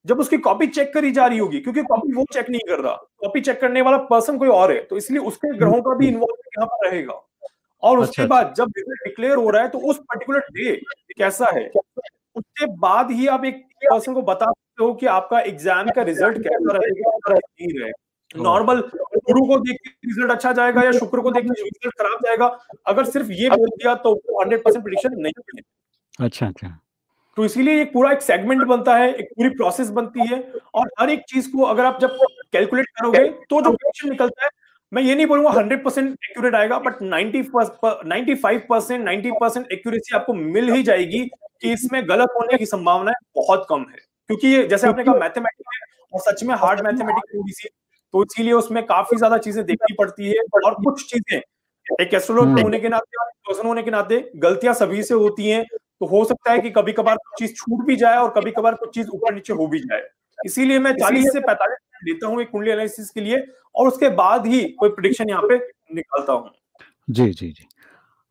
जब उसकी कॉपी चेक करी जा रही होगी क्योंकि कॉपी वो चेक नहीं कर रहा। कॉपी चेक करने वाला पर्सन कोई और है तो इसलिए उसके ग्रहों का भी इन्वॉल्व यहाँ पर रहेगा। और उसके अच्छा, बाद अच्छा। जब रिज़ल्ट डिक्लेयर हो रहा है तो उस पर्टिकुलर डे कैसा है? उसके बाद ही आप एक पर्सन को बता सकते हो कि आपका एग्ज़ाम का रिज़ल्ट कैसा रहेगा नहीं रहेगा। नॉर्मल गुरु को देख के रिज़ल्ट अच्छा जाएगा या शुक्र को देख के रिज़ल्ट खराब जाएगा अगर सिर्फ़ ये बोल दिया तो हंड्रेड परसेंट प्रिडिक्शन नहीं है। अच्छा अच्छा। तो इसीलिए एक पूरा एक सेगमेंट बनता है एक पूरी प्रोसेस बनती है और हर एक चीज़ को अगर आप जब कैलकुलेट करोगे तो जो प्रिडिक्शन निकलता है मैं ये नहीं बोलूँगा हंड्रेड परसेंट एक्यूरेट आएगा but ninety ninety five percent ninety percent accuracy आपको मिल ही जाएगी कि इसमें गलत होने की संभावना बहुत कम है। क्योंकि ये जैसे आपने कहा मैथमेटिक्स है और सच में हार्ड मैथमेटिक्स थोड़ी सी तो इसीलिए उसमें काफ़ी ज़्यादा चीज़ें देखनी पड़ती है और कुछ चीज़ें एक एस्ट्रोलॉज हम्म। होने के नाते पर्सन होने के नाते गलतियाँ सभी से होती हैं तो हो सकता है कि कभी कभार कुछ चीज़ छूट भी जाए और कभी कभार कुछ चीज़ ऊपर नीचे हो भी जाए। इसीलिए मैं चालीस से पैंतालीस लेता हूँ एक कुंडली एनालिसिस के लिए और उसके बाद ही कोई प्रिडिक्शन यहाँ पे निकालता हूँ। जी जी जी।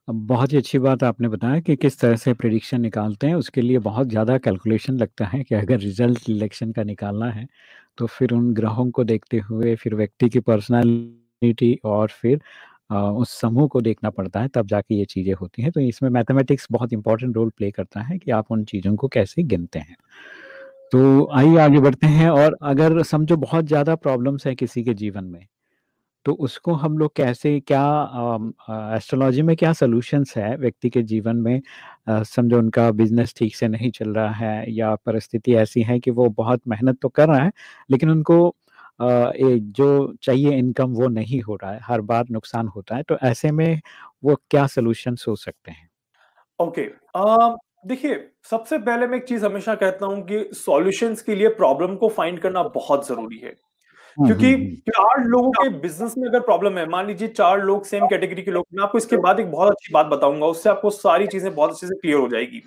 बहुत ही अच्छी बात आपने बताया कि किस तरह से प्रिडिक्शन निकालते हैं उसके लिए बहुत ज़्यादा कैलकुलेशन लगता है कि अगर रिज़ल्ट इलेक्शन का निकालना है तो फिर उन ग्रहों को देखते हुए फिर व्यक्ति की पर्सनालिटी और फिर उस समूह को देखना पड़ता है, तब जाके ये चीज़ें होती हैं। तो इसमें मैथमेटिक्स बहुत इंपॉर्टेंट रोल प्ले करता है कि आप उन चीज़ों को कैसे गिनते हैं। तो आइए आगे बढ़ते हैं और अगर समझो बहुत ज़्यादा प्रॉब्लम्स हैं किसी के जीवन में तो उसको हम लोग कैसे क्या एस्ट्रोलॉजी में क्या सॉल्यूशंस है व्यक्ति के जीवन में समझो उनका बिज़नेस ठीक से नहीं चल रहा है या परिस्थिति ऐसी है कि वो बहुत मेहनत तो कर रहा है लेकिन उनको आ, जो चाहिए इनकम वो नहीं हो रहा है हर बार नुकसान होता है तो ऐसे में वो क्या सोल्यूशन हो सकते हैं ओके okay. देखिए सबसे पहले मैं एक चीज़ हमेशा कहता हूँ कि सॉल्यूशंस के लिए प्रॉब्लम को फाइंड करना बहुत ज़रूरी है क्योंकि हम्म, हम्म। चार लोगों के बिज़नेस में अगर प्रॉब्लम है मान लीजिए चार लोग सेम कैटेगरी के लोग मैं आपको इसके बाद एक बहुत अच्छी बात बताऊँगा उससे आपको सारी चीज़ें बहुत अच्छे से क्लियर हो जाएगी।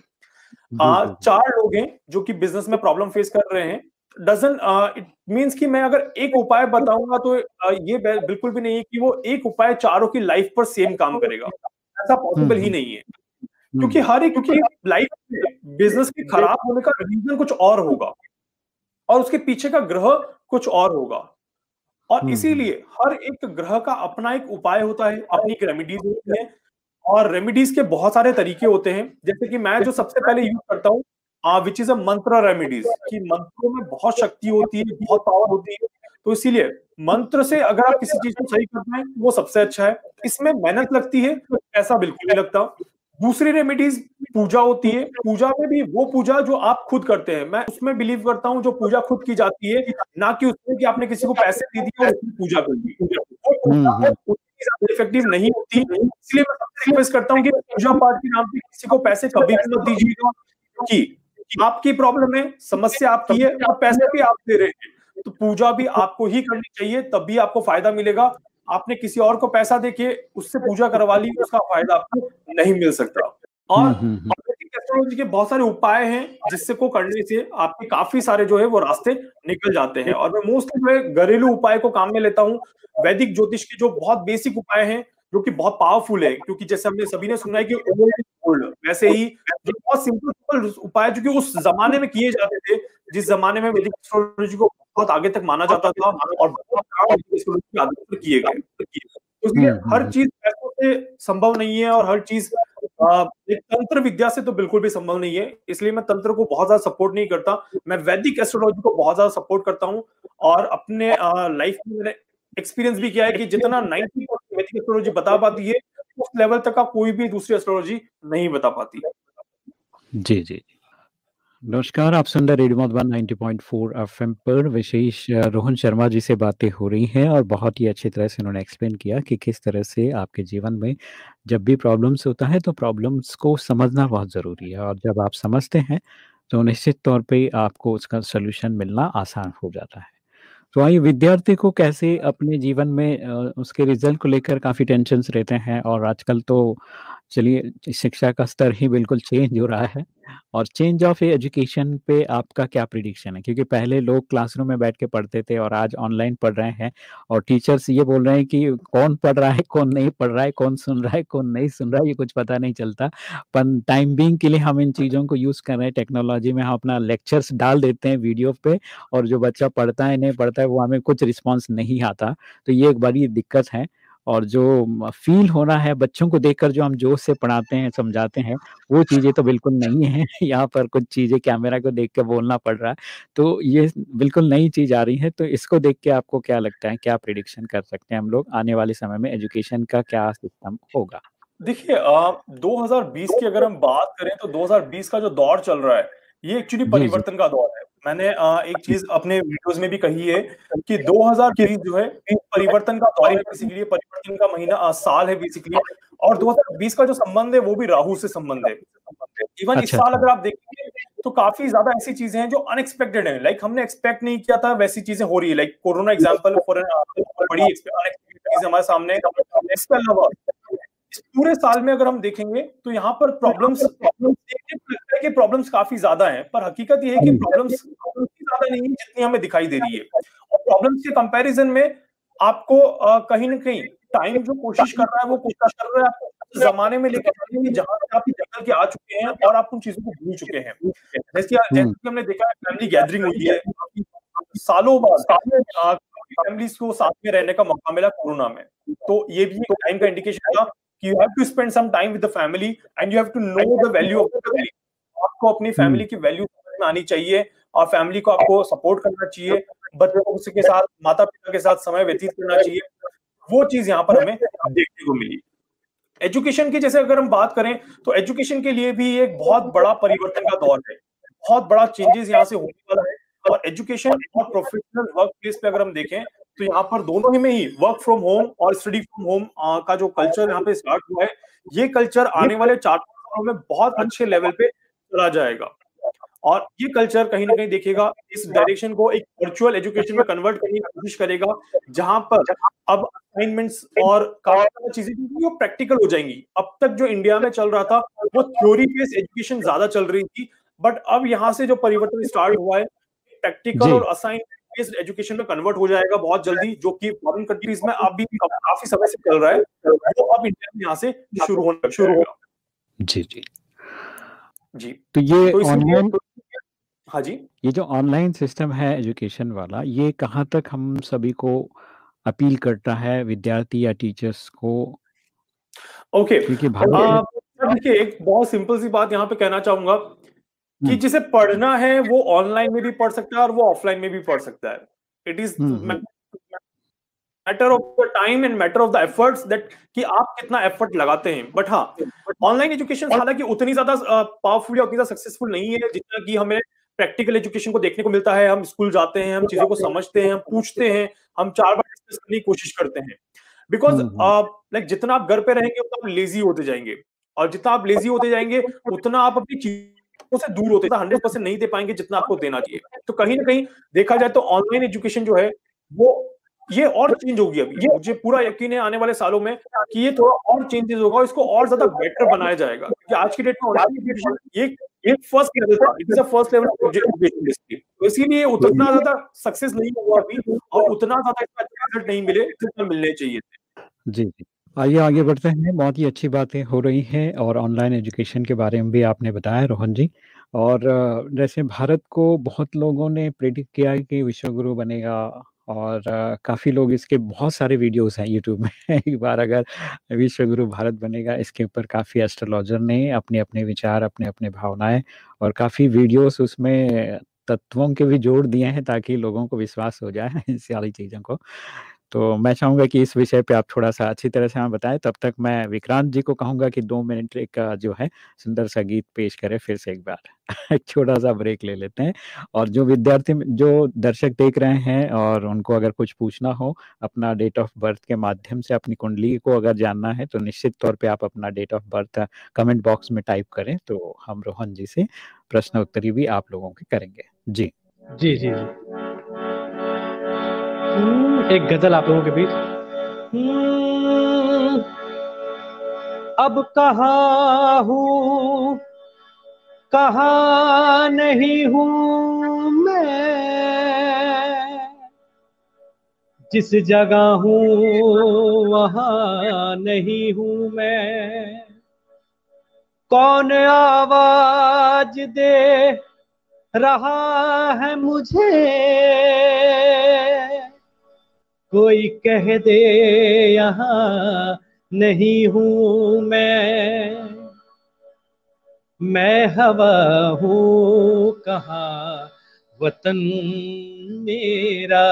आ, चार लोग हैं जो कि बिज़नेस में प्रॉब्लम फेस कर रहे हैं डजन इट मीन्स कि मैं अगर एक उपाय बताऊँगा तो uh, ये बिल्कुल भी नहीं है कि वो एक उपाय चारों की लाइफ पर सेम काम करेगा। ऐसा पॉसिबल ही नहीं है। क्योंकि हर एक क्योंकि लाइफ बिज़नेस के खराब होने का रीजन कुछ और होगा और उसके पीछे का ग्रह कुछ और होगा। और हम्म, इसीलिए हम्म। हर एक ग्रह का अपना एक उपाय होता है अपनी एक रेमिडीज होती है। और रेमेडीज के बहुत सारे तरीके होते हैं। जैसे कि मैं जो सबसे पहले यूज़ करता हूँ विच इज़ अ मंत्र रेमेडीज कि मंत्रों में बहुत शक्ति होती है बहुत पावर होती है। तो इसीलिए मंत्र से अगर आप किसी चीज़ को सही करते हैं वो सबसे अच्छा है। इसमें मेहनत लगती है ऐसा बिल्कुल नहीं लगता। दूसरी रेमेडीज पूजा होती है। पूजा में भी वो पूजा जो आप खुद करते हैं। मैं उसमें बिलीव करता हूँ जो पूजा खुद की जाती है ना कि उसमें कि आपने किसी को पैसे दे दिए और उसकी पूजा कर दी। इफ़ेक्टिव हम्म, हम्म। नहीं होती। इसलिए मैं सबसे रिक्वेस्ट करता हूँ कि पूजा पाठ के नाम पे किसी को पैसे कभी भी मत दीजिएगा कि आपकी प्रॉब्लम है समस्या आपकी है और पैसे भी आप दे रहे हैं। तो पूजा भी आपको ही करनी चाहिए तब भी आपको फ़ायदा मिलेगा। आपने किसी और को पैसा देके उससे पूजा करवा ली उसका फ़ायदा आपको नहीं मिल सकता। और एस्ट्रोलॉजी हम्म, हम्म, हम्म। के बहुत सारे उपाय हैं जिससे को करने से आपके काफ़ी सारे जो है वो रास्ते निकल जाते हैं। और मैं मोस्टली जो है घरेलू उपाय को काम में लेता हूँ। वैदिक ज्योतिष के जो बहुत बेसिक उपाय हैं जो कि बहुत पावरफुल है क्योंकि जैसे हमने सभी ने सुना है कि ओल्ड वैसे ही जो बहुत सिंपल सिंपल उपाय जो कि उस जमाने में किए जाते थे जिस जमाने में वैदिक एस्ट्रोलॉजी को बहुत आगे तक माना जाता था और किए गए। इसलिए हम्म, हर हम्म। चीज़ पैसों से संभव नहीं है और हर चीज़ एक तंत्र विद्या से तो बिल्कुल भी संभव नहीं है। इसलिए मैं तंत्र को बहुत ज़्यादा सपोर्ट नहीं करता। मैं वैदिक एस्ट्रोलॉजी को बहुत ज़्यादा सपोर्ट करता हूँ और अपने लाइफ में मैंने एक्सपीरियंस भी किया है कि जितना नाइनटी वैदिक एस्ट्रोलॉजी बता पाती है उस लेवल तक का कोई भी दूसरी एस्ट्रोलॉजी नहीं बता पाती। जी जी। नमस्कार, आप सुन रहे रेडियो मधुबन 90.4 एफएम पर। विशेष रोहन शर्मा जी से बातें हो रही हैं और बहुत ही अच्छी तरह से उन्होंने एक्सप्लेन किया कि किस तरह से आपके जीवन में जब भी प्रॉब्लम्स होता है तो प्रॉब्लम्स को समझना बहुत ज़रूरी है और जब आप समझते हैं तो निश्चित तौर पे आपको उसका सोल्यूशन मिलना आसान हो जाता है। तो आइए, विद्यार्थी को कैसे अपने जीवन में उसके रिज़ल्ट को लेकर काफ़ी टेंशन रहते हैं और आजकल तो चलिए, शिक्षा का स्तर ही बिल्कुल चेंज हो रहा है और चेंज ऑफ़ एजुकेशन पे आपका क्या प्रिडिक्शन है? क्योंकि पहले लोग क्लासरूम में बैठ के पढ़ते थे और आज ऑनलाइन पढ़ रहे हैं और टीचर्स ये बोल रहे हैं कि कौन पढ़ रहा है, कौन नहीं पढ़ रहा है, कौन सुन रहा है, कौन नहीं सुन रहा है, ये कुछ पता नहीं चलता। पर टाइम बिंग के लिए हम इन चीज़ों को यूज़ कर रहे हैं। टेक्नोलॉजी में हम अपना लेक्चर्स डाल देते हैं वीडियो पे और जो बच्चा पढ़ता है, नहीं पढ़ता है, वो हमें कुछ रिस्पॉन्स नहीं आता। तो ये एक बड़ी दिक्कत है। और जो फील होना है बच्चों को देखकर जो हम जोश से पढ़ाते हैं समझाते हैं वो चीज़ें तो बिल्कुल नहीं है। *laughs* यहाँ पर कुछ चीज़ें कैमरा को देख के बोलना पड़ रहा है। तो ये बिल्कुल नई चीज़ आ रही है तो इसको देख के आपको क्या लगता है क्या प्रिडिक्शन कर सकते हैं हम लोग आने वाले समय में? एजुकेशन का क्या सिस्टम होगा? देखिए 2020 की अगर हम बात करें तो 2020 का जो दौर चल रहा है ये एक्चुअली परिवर्तन का दौर है। मैंने एक चीज़ अपने वीडियोस में भी कही है कि 2020 जो है परिवर्तन का दौर है बेसिकली परिवर्तन का महीना साल है बेसिकली। और 2020 का जो संबंध है वो भी राहु से संबंध है। इवन अच्छा, इस साल अच्छा। अगर आप देखेंगे तो काफ़ी ज़्यादा ऐसी चीज़ें हैं जो अनएक्सपेक्टेड है। लाइक हमने एक्सपेक्ट नहीं किया था वैसी चीज़ें हो रही है। लाइक कोरोना एग्ज़ाम्पल फॉर बड़ी अनएक्सपेक्टेड चीज़ हमारे सामने। इसके अलावा पूरे साल में अगर हम देखेंगे तो यहाँ पर प्रॉब्लम्स लगता है। कि प्रॉब्लम्स काफ़ी ज़्यादा हैं पर हकीकत ये है कि प्रॉब्लम्स ज़्यादा नहीं है जितनी हमें दिखाई दे रही है। और प्रॉब्लम्स के कंपैरिजन में आपको कहीं ना कहीं टाइम जो कोशिश कर रहा है वो कोशिश कर रहा है आपको जमाने में लेकर जाने जहाँ आप निकल के आ चुके हैं और आप उन चीज़ों को भूल चुके हैं। जैसे जैसे कि हमने देखा है फैमिली गैदरिंग हुई है सालों बाद फैमिलीज़ को साथ में रहने का मौका मिला कोरोना में। तो ये भी एक टाइम का इंडिकेशन था you have to spend some time with the family and you have to know the value of the family आपको अपनी फैमिली की वैल्यू समझ में आनी चाहिए और फैमिली को आपको सपोर्ट करना चाहिए बच्चों के साथ माता पिता के साथ समय व्यतीत करना चाहिए। वो चीज़ यहाँ पर हमें देखने को मिली। एजुकेशन की जैसे अगर हम बात करें तो एजुकेशन के लिए भी एक बहुत बड़ा परिवर्तन का दौर है। बहुत बड़ा चेंजेस यहाँ से होने वाला है और एजुकेशन और प्रोफेशनल वर्क प्लेस पे अगर हम देखें तो यहाँ पर दोनों ही में ही वर्क फ्रॉम होम और स्टडी फ्रॉम होम का जो कल्चर यहाँ पे स्टार्ट हुआ है ये कल्चर आने वाले चार सालों में बहुत अच्छे लेवल पे चला जाएगा। और ये कल्चर कहीं ना कहीं देखेगा इस डायरेक्शन को एक वर्चुअल एजुकेशन में कन्वर्ट करने की कोशिश करेगा जहाँ पर अब असाइनमेंट्स और काफ़ी चीज़ें वो प्रैक्टिकल हो जाएँगी। अब तक जो इंडिया में चल रहा था वो थ्योरी बेस्ड एजुकेशन ज़्यादा चल रही थी बट अब यहाँ से जो परिवर्तन स्टार्ट हुआ है प्रैक्टिकल और असाइनमेंट बेस्ड एजुकेशन में कन्वर्ट हो जाएगा बहुत जल्दी जो कि फॉरेन कंट्रीज़ में अभी काफ़ी समय से चल रहा है वो अब इंडिया में यहाँ से शुरू होना शुरू होगा जी जी। जी। तो ये तो ऑनलाइन हाँ जी। ये जो ऑनलाइन सिस्टम है एजुकेशन वाला ये कहाँ तक हम सभी को अपील करता है विद्यार्थी या टीचर्स को? ओके क्योंकि देखिए एक बहुत सिंपल सी बात यहाँ पे कहना चाहूँगा। कि जिसे पढ़ना है वो ऑनलाइन में भी पढ़ सकता है और वो ऑफलाइन में भी पढ़ सकता है। It is matter of the time and matter of the efforts that कि आप कितना एफर्ट लगाते हैं। बट हाँ ऑनलाइन एजुकेशन हालाँकि उतनी ज़्यादा पावरफुल या उतनी ज़्यादा सक्सेसफुल नहीं है जितना कि हमें प्रैक्टिकल एजुकेशन को देखने को मिलता है। हम स्कूल जाते हैं हम चीज़ों को समझते हैं हम पूछते हैं हम चार बार डिस्कस करने की कोशिश करते हैं। बिकॉज़ लाइक जितना आप घर पे रहेंगे उतना आप लेजी होते जाएँगे। और जितना आप लेजी होते जाएँगे उतना आप अपनी चीज़ों से दूर होते हंड्रेड परसेंट नहीं दे पाएँगे जितना आपको देना चाहिए। तो कहीं ना कहीं देखा जाए तो ऑनलाइन एजुकेशन जो है वो ये और चेंज होगी अभी। ये मुझे पूरा यकीन है आने वाले सालों में कि ये थोड़ा और चेंजेस होगा इसको और ज़्यादा बेटर बनाया जाएगा। क्योंकि आज की डेट में ऑनलाइन एजुकेशन ये ये फ़र्स्ट लेवल था। It is a first level education तो इसीलिए उतना ज़्यादा सक्सेस नहीं हुआ अभी और उतना ज़्यादा इसका रिज़ल्ट नहीं मिले जितना मिलने चाहिए थे। जी जी। आइए, आगे बढ़ते हैं। बहुत ही अच्छी बातें हो रही हैं और ऑनलाइन एजुकेशन के बारे में भी आपने बताया, रोहन जी। और जैसे भारत को बहुत लोगों ने प्रेडिक्ट किया कि विश्व गुरु बनेगा और काफ़ी लोग इसके बहुत सारे वीडियोस हैं यूट्यूब में। *laughs* एक बार अगर विश्व गुरु भारत बनेगा, इसके ऊपर काफ़ी एस्ट्रोलॉजर ने अपने अपने विचार अपने अपने भावनाएँ और काफ़ी वीडियोस उसमें तत्वों के भी जोड़ दिए हैं ताकि लोगों को विश्वास हो जाए *laughs* इन सारी चीज़ों को। तो मैं चाहूँगा कि इस विषय पे आप थोड़ा सा अच्छी तरह से हमें बताएँ। तब तक मैं विक्रांत जी को कहूँगा कि दो मिनट एक जो है, सुंदर सा गीत पेश करें फिर से एक बार। *laughs* एक छोटा सा ब्रेक ले लेते हैं। और जो विद्यार्थी जो दर्शक देख रहे हैं और उनको अगर कुछ पूछना हो, अपना डेट ऑफ़ बर्थ के माध्यम से, अपनी कुंडली को अगर जानना है तो निश्चित तौर पर आप अपना date of birth comment box में टाइप करें तो हम रोहन जी से प्रश्न उत्तरी भी आप लोगों के करेंगे। जी। जी जी जी। एक गज़ल आप लोगों के बीच। अब कहा हूँ, कहा नहीं हूँ मैं। जिस जगह हूँ, वहाँ नहीं हूँ मैं। कौन आवाज़ दे रहा है मुझे? कोई कह दे, यहाँ नहीं हूँ मैं। मैं हवा हूँ, कहा वतन मेरा।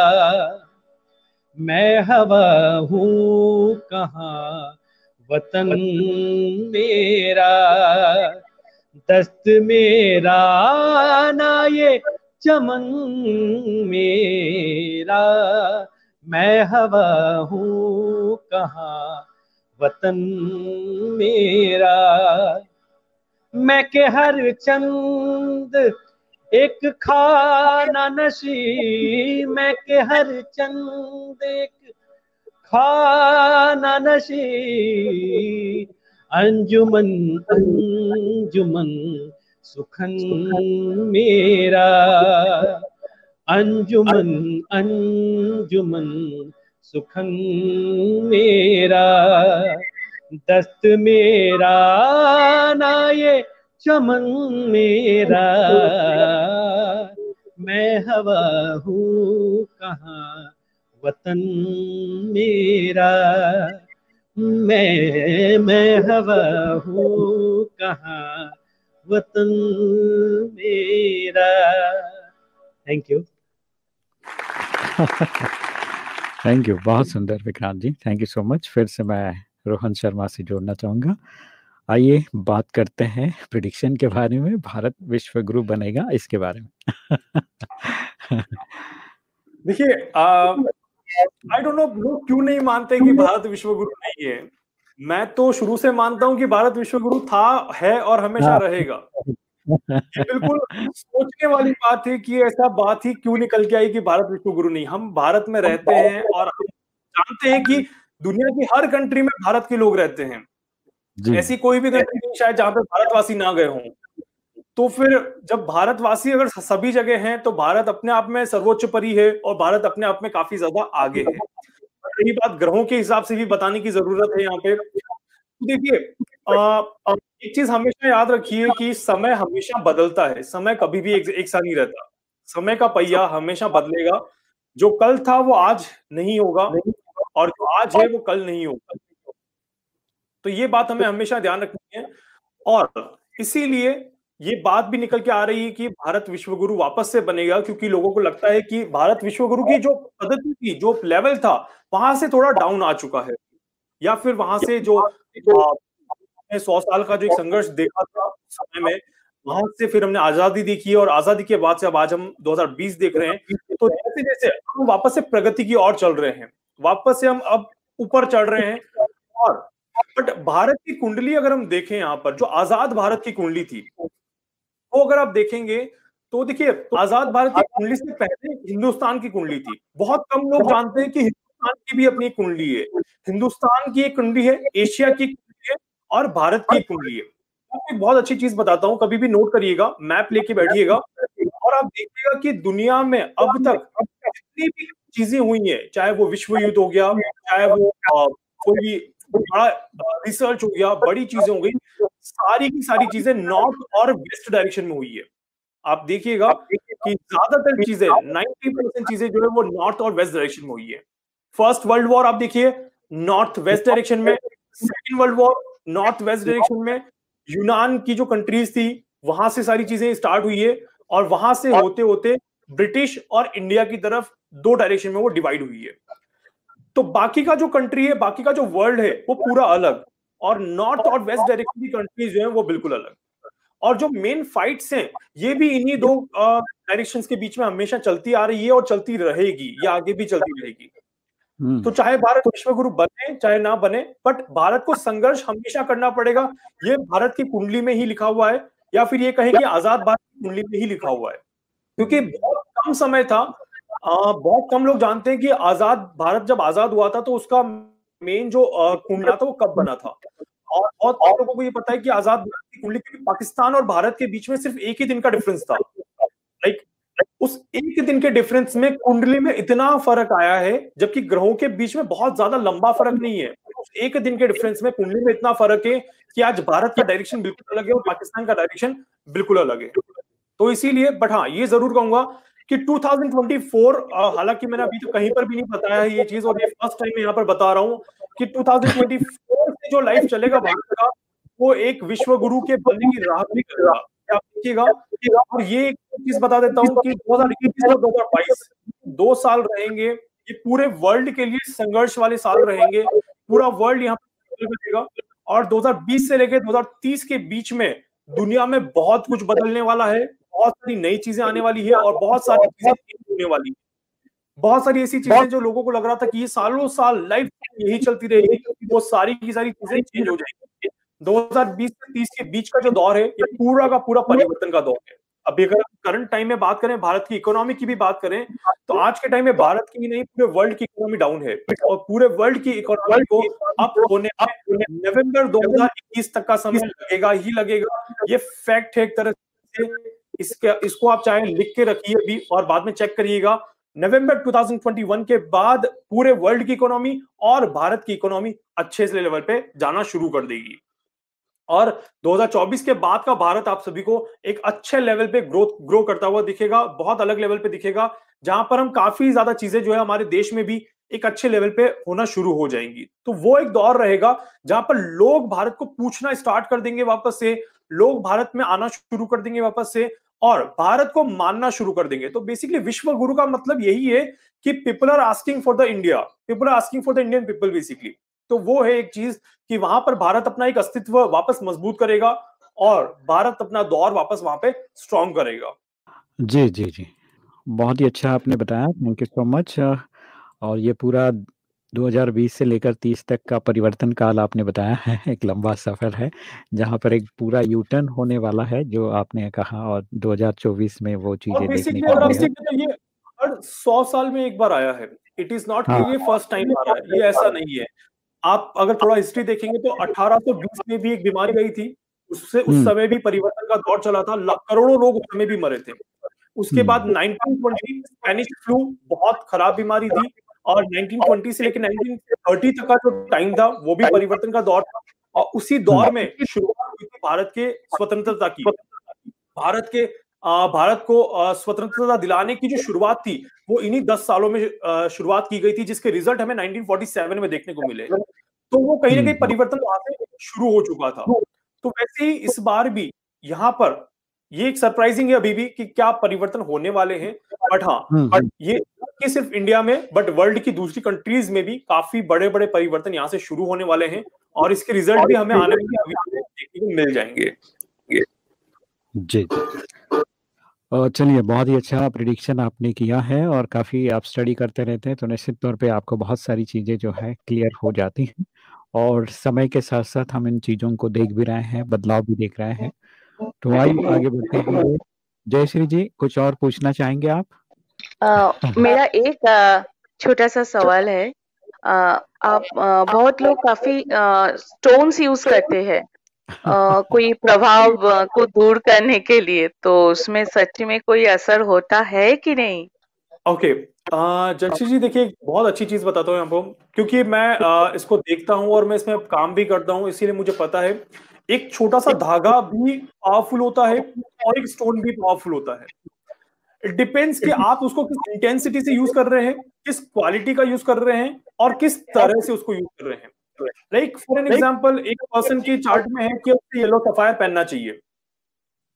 मैं हवा हूँ, कहा वतन मेरा। दस्त मेरा ना ये चमन मेरा। मैं हवा हूँ कहा? वतन मेरा। मैं के हर चंद, एक खाना नशी मैं के हर चंद, एक खाना नशी अंजुमन अंजुमन, सुखन मेरा। अंजुमन अंजुमन सुखन मेरा दस्त मेरा ना ये चमन मेरा। मैं हवा हूँ कहाँ वतन मेरा। मैं मैं हवा हूँ कहाँ वतन मेरा। थैंक यू थैंक यू बहुत सुंदर Vikrant ji. Thank you so much फिर से मैं रोहन शर्मा से जोड़ना चाहूँगा. आइए बात करते हैं प्रिडिक्शन के बारे में. भारत विश्व गुरु बनेगा इसके बारे में. *laughs* देखिए आई डोंट नो लोग क्यों नहीं मानते कि भारत विश्व गुरु नहीं है? मैं तो शुरू से मानता हूँ कि भारत विश्व गुरु था है और हमेशा हाँ। रहेगा। बिल्कुल सोचने वाली बात है कि ऐसा बात ही क्यों निकल के आई कि भारत विश्व गुरु नहीं? हम भारत में रहते हैं और हम जानते हैं कि दुनिया की हर कंट्री में भारत के लोग रहते हैं। ऐसी कोई भी कंट्री नहीं शायद जहाँ पे भारतवासी ना गए हों। तो फिर जब भारतवासी अगर सभी जगह हैं तो भारत अपने आप में सर्वोच्च परी है और भारत अपने आप में काफ़ी ज़्यादा आगे है। रही बात ग्रहों के हिसाब से भी बताने की ज़रूरत है यहाँ पे। देखिए एक चीज़ हमेशा याद रखिए कि समय हमेशा बदलता है। समय कभी भी एक, एक सा नहीं रहता। समय का पहिया हमेशा बदलेगा। जो कल था वो आज नहीं होगा और जो आज है वो कल नहीं होगा। तो ये बात हमें हमेशा ध्यान रखनी है और इसीलिए ये बात भी निकल के आ रही है कि भारत विश्वगुरु वापस से बनेगा क्योंकि लोगों को लगता है कि भारत विश्वगुरु की जो पद्धति थी जो लेवल था वहाँ से थोड़ा डाउन आ चुका है। या फिर वहाँ से जो सौ साल का जो एक संघर्ष देखा था समय में वहाँ से फिर हमने आज़ादी देखी और आज़ादी के बाद से अब आज हम 2020 देख रहे हैं। तो जैसे जैसे हम वापस से प्रगति की ओर चल रहे हैं वापस से हम अब ऊपर चढ़ रहे हैं और बट भारत की कुंडली अगर हम देखें यहाँ पर जो आज़ाद भारत की कुंडली थी वो अगर आप देखेंगे तो देखिए आज़ाद भारत की कुंडली से पहले हिंदुस्तान की कुंडली थी। बहुत कम लोग जानते हैं कि हिंदुस्तान की भी अपनी कुंडली है। हिंदुस्तान की एक कुंडली है, एशिया की कुंडली है और भारत की कुंडली है। आपको बहुत अच्छी चीज़ बताता हूँ, कभी भी नोट करिएगा मैप लेके बैठिएगा और आप देखिएगा कि दुनिया में अब तक जितनी भी चीज़ें हुई है, चाहे वो विश्व युद्ध हो गया, चाहे वो कोई बड़ा रिसर्च हो गया, बड़ी चीज़ें हो गई, सारी की सारी चीज़ें नॉर्थ और वेस्ट डायरेक्शन में हुई है। आप देखिएगा कि ज़्यादातर चीज़ें 90 परसेंट चीज़ें जो है वो नॉर्थ और वेस्ट डायरेक्शन में हुई है। फ़र्स्ट वर्ल्ड वॉर आप देखिए नॉर्थ वेस्ट डायरेक्शन में second world war north west direction में यूनान की जो कंट्रीज़ थी वहाँ से सारी चीज़ें स्टार्ट हुई है और वहाँ से होते होते ब्रिटिश और इंडिया की तरफ़ दो डायरेक्शन में वो डिवाइड हुई है तो बाकी का जो कंट्री है बाकी का जो वर्ल्ड है वो पूरा अलग और नॉर्थ और वेस्ट डायरेक्शन की कंट्रीज़ जो है वो बिल्कुल अलग और जो मेन फाइट्स हैं ये भी इन्हीं दो डायरेक्शंस के बीच में हमेशा चलती आ रही है और चलती रहेगी या आगे भी चलती रहेगी। तो चाहे भारत विश्व गुरु बने चाहे ना बने बट भारत को संघर्ष हमेशा करना पड़ेगा। ये भारत की कुंडली में ही लिखा हुआ है या फिर ये कहें कि आज़ाद भारत की कुंडली में ही लिखा हुआ है। क्योंकि बहुत कम समय था आ, बहुत कम लोग जानते हैं कि आज़ाद भारत जब आज़ाद हुआ था तो उसका मेन जो कुंडला था वो कब बना था? और बहुत लोगों को ये पता है कि आज़ाद भारत की कुंडली पाकिस्तान और भारत के बीच में सिर्फ़ एक ही दिन का डिफरेंस था। उस एक दिन के डिफरेंस में कुंडली में इतना फ़र्क आया है, जबकि ग्रहों के बीच में बहुत ज़्यादा लंबा फ़र्क नहीं है। उस एक दिन के डिफरेंस में कुंडली में इतना फ़र्क है कि आज भारत का डायरेक्शन बिल्कुल अलग है और पाकिस्तान का डायरेक्शन बिल्कुल अलग है। तो इसीलिए बट हाँ ये ज़रूर कहूँगा कि 2024 हालाँकि मैंने अभी तो कहीं पर भी नहीं बताया है ये चीज़ और ये फ़र्स्ट टाइम यहाँ पर बता रहा हूँ कि 2024 से जो लाइफ चलेगा भारत का, वो एक विश्व गुरु के बनने की राह भी करेगा आप देखिएगा और ये एक चीज़ बता देता हूँ कि दो हज़ार इक्कीस और दो हज़ार बाईस, दो साल रहेंगे, ये पूरे वर्ल्ड के लिए संघर्ष वाले साल रहेंगे, पूरा वर्ल्ड यहाँ पर और 2020 से लेकर 2030 के बीच में दुनिया में बहुत कुछ बदलने वाला है, बहुत सारी नई चीज़ें आने वाली है और बहुत सारी चीज़ें होने वाली है। बहुत सारी ऐसी चीज़ें जो लोगों को लग रहा था कि ये सालों साल लाइफ यही चलती रहेगी, वो सारी की सारी चीज़ें चेंज हो जाएँगी। 2020 से 30 के बीच का जो दौर है, ये पूरा का पूरा परिवर्तन का दौर है। अभी अगर करंट टाइम में बात करें, भारत की इकोनॉमी की भी बात करें तो आज के टाइम में भारत की नहीं, पूरे वर्ल्ड की इकोनॉमी डाउन है। और पूरे वर्ल्ड की इकोनॉमी को अप होने अप नवंबर 2021 तक का समय लगेगा, ही लगेगा। ये फैक्ट है एक तरह से। इसके, इसको आप चाहे लिख के रखिए भी और बाद में चेक करिएगा। नवंबर 2021 के बाद पूरे वर्ल्ड की इकोनॉमी और भारत की इकोनॉमी अच्छे से लेवल पे जाना शुरू कर देगी। और 2024 के बाद का भारत आप सभी को एक अच्छे लेवल पे ग्रोथ ग्रो करता हुआ दिखेगा, बहुत अलग लेवल पे दिखेगा, जहाँ पर हम काफ़ी ज़्यादा चीज़ें जो है हमारे देश में भी एक अच्छे लेवल पे होना शुरू हो जाएँगी। तो वो एक दौर रहेगा, जहाँ पर लोग भारत को पूछना स्टार्ट कर देंगे वापस से, लोग भारत में आना शुरू कर देंगे वापस से, और भारत को मानना शुरू कर देंगे। तो बेसिकली विश्व गुरु का मतलब यही है कि people are asking for the India people are asking for the Indian people basically तो वो है एक चीज़ कि वहाँ पर भारत अपना एक अस्तित्व वापस मज़बूत करेगा और भारत अपना दौर वापस वहाँ पे स्ट्रॉन्ग करेगा। जी जी जी। बहुत ही अच्छा आपने बताया। थैंक यू सो मच और ये पूरा 2020 से लेकर 30 तक का परिवर्तन काल आपने बताया है। *laughs* एक लंबा सफ़र है जहाँ पर एक पूरा यू टर्न होने वाला है जो आपने कहा और 2024 में वो चीज़ें देखने को तो ये हर सौ साल में एक बार आया है। इट इज़ नॉट ये फ़र्स्ट टाइम आ रहा है। ये ऐसा नहीं है। आप अगर थोड़ा हिस्ट्री देखेंगे तो 1820 में भी एक बीमारी आई थी। उससे उस हम्म। समय भी परिवर्तन का दौर चला था। करोड़ों लोग उस समय भी मरे थे। उसके हम्म। बाद 1920 स्पेनिश फ्लू बहुत खराब बीमारी थी और 1920 से लेकर 1930 तक का जो टाइम था वो भी परिवर्तन का दौर था। और उसी दौर में शुरुआत हुई थी भारत के स्वतंत्रता की। भारत के भारत को स्वतंत्रता दिलाने की जो शुरुआत थी वो इन्हीं दस सालों में शुरुआत की गई थी जिसके रिज़ल्ट हमें 1947 में देखने को मिले। तो वो कहीं ना कहीं हम्म। परिवर्तन वहाँ से शुरू हो चुका था। तो वैसे ही इस बार भी यहाँ पर ये एक सरप्राइजिंग है अभी भी कि क्या परिवर्तन होने वाले हैं। बट हाँ बट हम्म, हम्म। ये कि सिर्फ़ इंडिया में बट वर्ल्ड की दूसरी कंट्रीज़ में भी काफ़ी बड़े बड़े परिवर्तन यहाँ से शुरू होने वाले हैं और इसके रिज़ल्ट भी हमें आने में देखने को मिल जाएँगे। जी। चलिए बहुत ही अच्छा प्रिडिक्शन आपने किया है और काफ़ी आप स्टडी करते रहते हैं तो निश्चित तौर पे आपको बहुत सारी चीज़ें जो है क्लियर हो जाती हैं और समय के साथ साथ हम इन चीज़ों को देख भी रहे हैं बदलाव भी देख रहे हैं। तो आइए आगे बढ़ते हैं। जयश्री जी कुछ और पूछना चाहेंगे आप? आ, मेरा एक छोटा सा सवाल है। आ, आप आ, बहुत लोग काफ़ी स्टोन्स यूज़ करते हैं। कोई प्रभाव को दूर करने के लिए तो उसमें सच में कोई असर होता है कि नहीं? ओके जक्षी जी, देखिए बहुत अच्छी चीज़ बताता हूँ आपको, क्योंकि मैं इसको देखता हूँ और मैं इसमें काम भी करता हूँ, इसीलिए मुझे पता है। एक छोटा सा धागा भी पावरफुल होता है और एक स्टोन भी पावरफुल होता है। इट डिपेंड्स कि आप उसको किस इंटेंसिटी से यूज़ कर रहे हैं, किस क्वालिटी का यूज़ कर रहे हैं और किस तरह से उसको यूज़ कर रहे हैं। लाइक फॉर एन एग्ज़ाम्पल एक पर्सन की चार्ट में है कि उसे येलो सफायर पहनना चाहिए।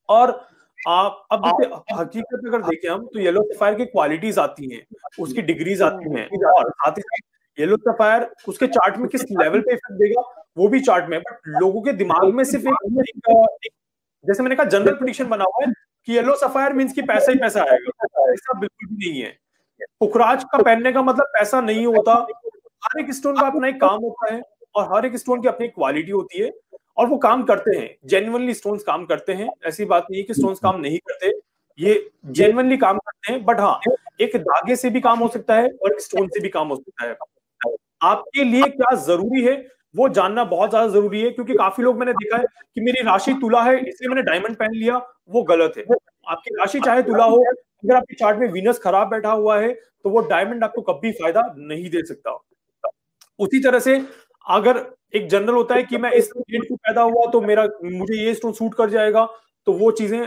और आप अब जैसे हकीकत अगर देखें हम तो येलो सफायर की क्वालिटीज आती हैं उसकी डिग्रीज आती हैं और साथ ही साथ येलो सफायर उसके चार्ट में किस लेवल पे इफ़ेक्ट देगा वो भी चार्ट में बट लोगों के दिमाग में सिर्फ़ एक, एक, एक जैसे मैंने कहा जनरल प्रोडिक्शन बना हुआ है कि येलो सफायर मीन्स कि पैसा ही पैसा आएगा। ऐसा बिल्कुल भी नहीं है। पुखराज का पहनने का मतलब पैसा नहीं होता। हर एक स्टोन का अपना एक काम होता है। और हर एक स्टोन की अपनी क्वालिटी होती है और वो काम करते हैं। जेनुअनली स्टोन्स काम करते हैं। ऐसी बात नहीं है कि स्टोन्स काम नहीं करते। ये जेनुअनली काम करते हैं बट हाँ एक धागे से भी काम हो सकता है और स्टोन से भी काम हो सकता है। आपके लिए क्या ज़रूरी है, वो जानना बहुत ज़्यादा ज़रूरी है, क्योंकि काफ़ी लोग मैंने देखा है कि मेरी राशि तुला है, इसलिए मैंने डायमंड पहन लिया, वो गलत है। आपकी राशि चाहे तुला हो, अगर आपके चार्ट में वीनस खराब बैठा हुआ है तो वो डायमंड आपको कभी फ़ायदा नहीं दे सकता। उसी तरह से अगर एक जनरल होता है कि मैं इस डेट को पैदा हुआ तो मेरा, मुझे ये स्टोन सूट कर जाएगा तो वो चीज़ें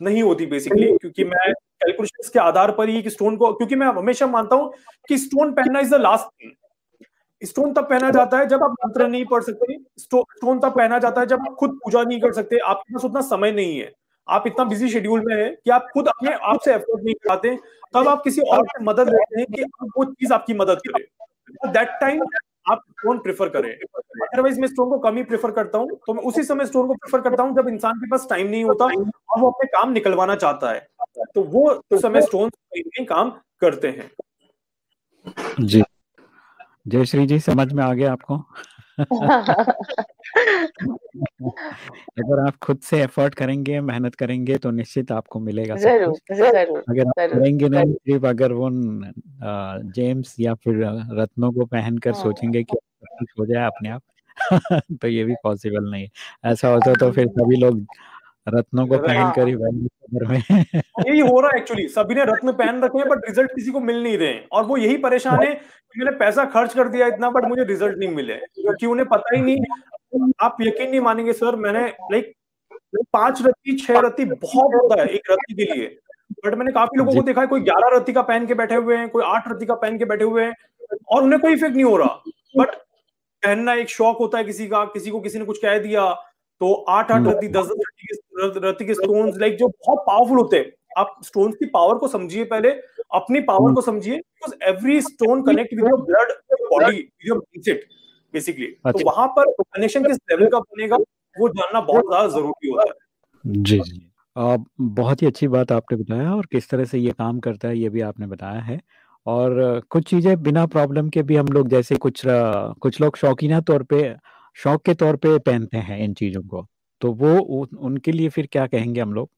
नहीं होती बेसिकली क्योंकि मैं कैलकुलेशन के आधार पर ही स्टोन को, क्योंकि मैं हमेशा मानता हूँ कि स्टोन पहनना is the last thing stone तब पहना जाता है जब आप मंत्र नहीं पढ़ सकते स्टोन तब पहना जाता है जब आप खुद पूजा नहीं कर सकते, आपके पास उतना समय नहीं है। आप इतना बिज़ी शेड्यूल में है कि आप खुद अपने आप से एफर्ट नहीं कराते तब आप किसी और से मदद लेते हैं कि वो चीज़ आपकी मदद करे। दैट टाइम आप स्टोन प्रेफर करें? अदरवाइज़ मैं स्टोन को कम ही प्रेफर करता हूँ तो मैं उसी समय स्टोन को प्रेफर करता हूँ जब इंसान के पास टाइम नहीं होता और वो अपने काम निकलवाना चाहता है। तो वो उस समय स्टोन काम करते हैं। जी। जय श्री जी समझ में आ गया आपको? *laughs* अगर आप खुद से एफर्ट करेंगे मेहनत करेंगे तो निश्चित आपको मिलेगा ज़रूर ज़रूर अगर आप करेंगे नहीं सिर्फ़ अगर वो जेम्स या फिर रत्नों को पहनकर हाँ। सोचेंगे कि हो जाए अपने आप *laughs* तो ये भी पॉसिबल नहीं ऐसा होता तो फिर सभी लोग रत्नों को पहन कर ही में। यही हो रहा है एक्चुअली सभी ने रत्न पहन रखे हैं बट रिज़ल्ट किसी को मिल नहीं रहे हैं। और वो यही परेशान है कि मैंने पैसा खर्च कर दिया इतना बट मुझे रिज़ल्ट नहीं मिले। क्योंकि उन्हें पता ही नहीं। आप यकीन नहीं मानेंगे सर मैंने लाइक पाँच रत्ती छह रत्ती बहुत होता है एक रत्ती के लिए। बट मैंने काफ़ी लोगों को देखा है कोई ग्यारह रत्ती का पहन के बैठे हुए हैं कोई आठ रत्ती का पहन के बैठे हुए हैं और उन्हें कोई इफ़ेक्ट नहीं हो रहा। बट पहनना एक शौक होता है किसी का किसी को किसी ने कुछ कह दिया तो आठ आठ रत्ती दस दस रत्ती के स्टोन्स लाइक जो बहुत पावरफुल होते हैं। आप स्टोन्स की पावर को समझिए पहले अपनी पावर को समझिए because every stone connect with your blood body with your mindset basically तो वहाँ पर कनेक्शन किस लेवल का बनेगा वो जानना बहुत ज़्यादा ज़रूरी होता है। जी जी। आ, बहुत ही अच्छी बात आपने बताया और किस तरह से ये काम करता है ये भी आपने बताया है। और कुछ चीज़ें बिना प्रॉब्लम के भी हम लोग जैसे कुछ कुछ लोग शौकीना तौर पे शौक के तौर पे पहनते हैं इन चीज़ों को। तो वो उ उनके लिए फिर क्या कहेंगे हम लोग?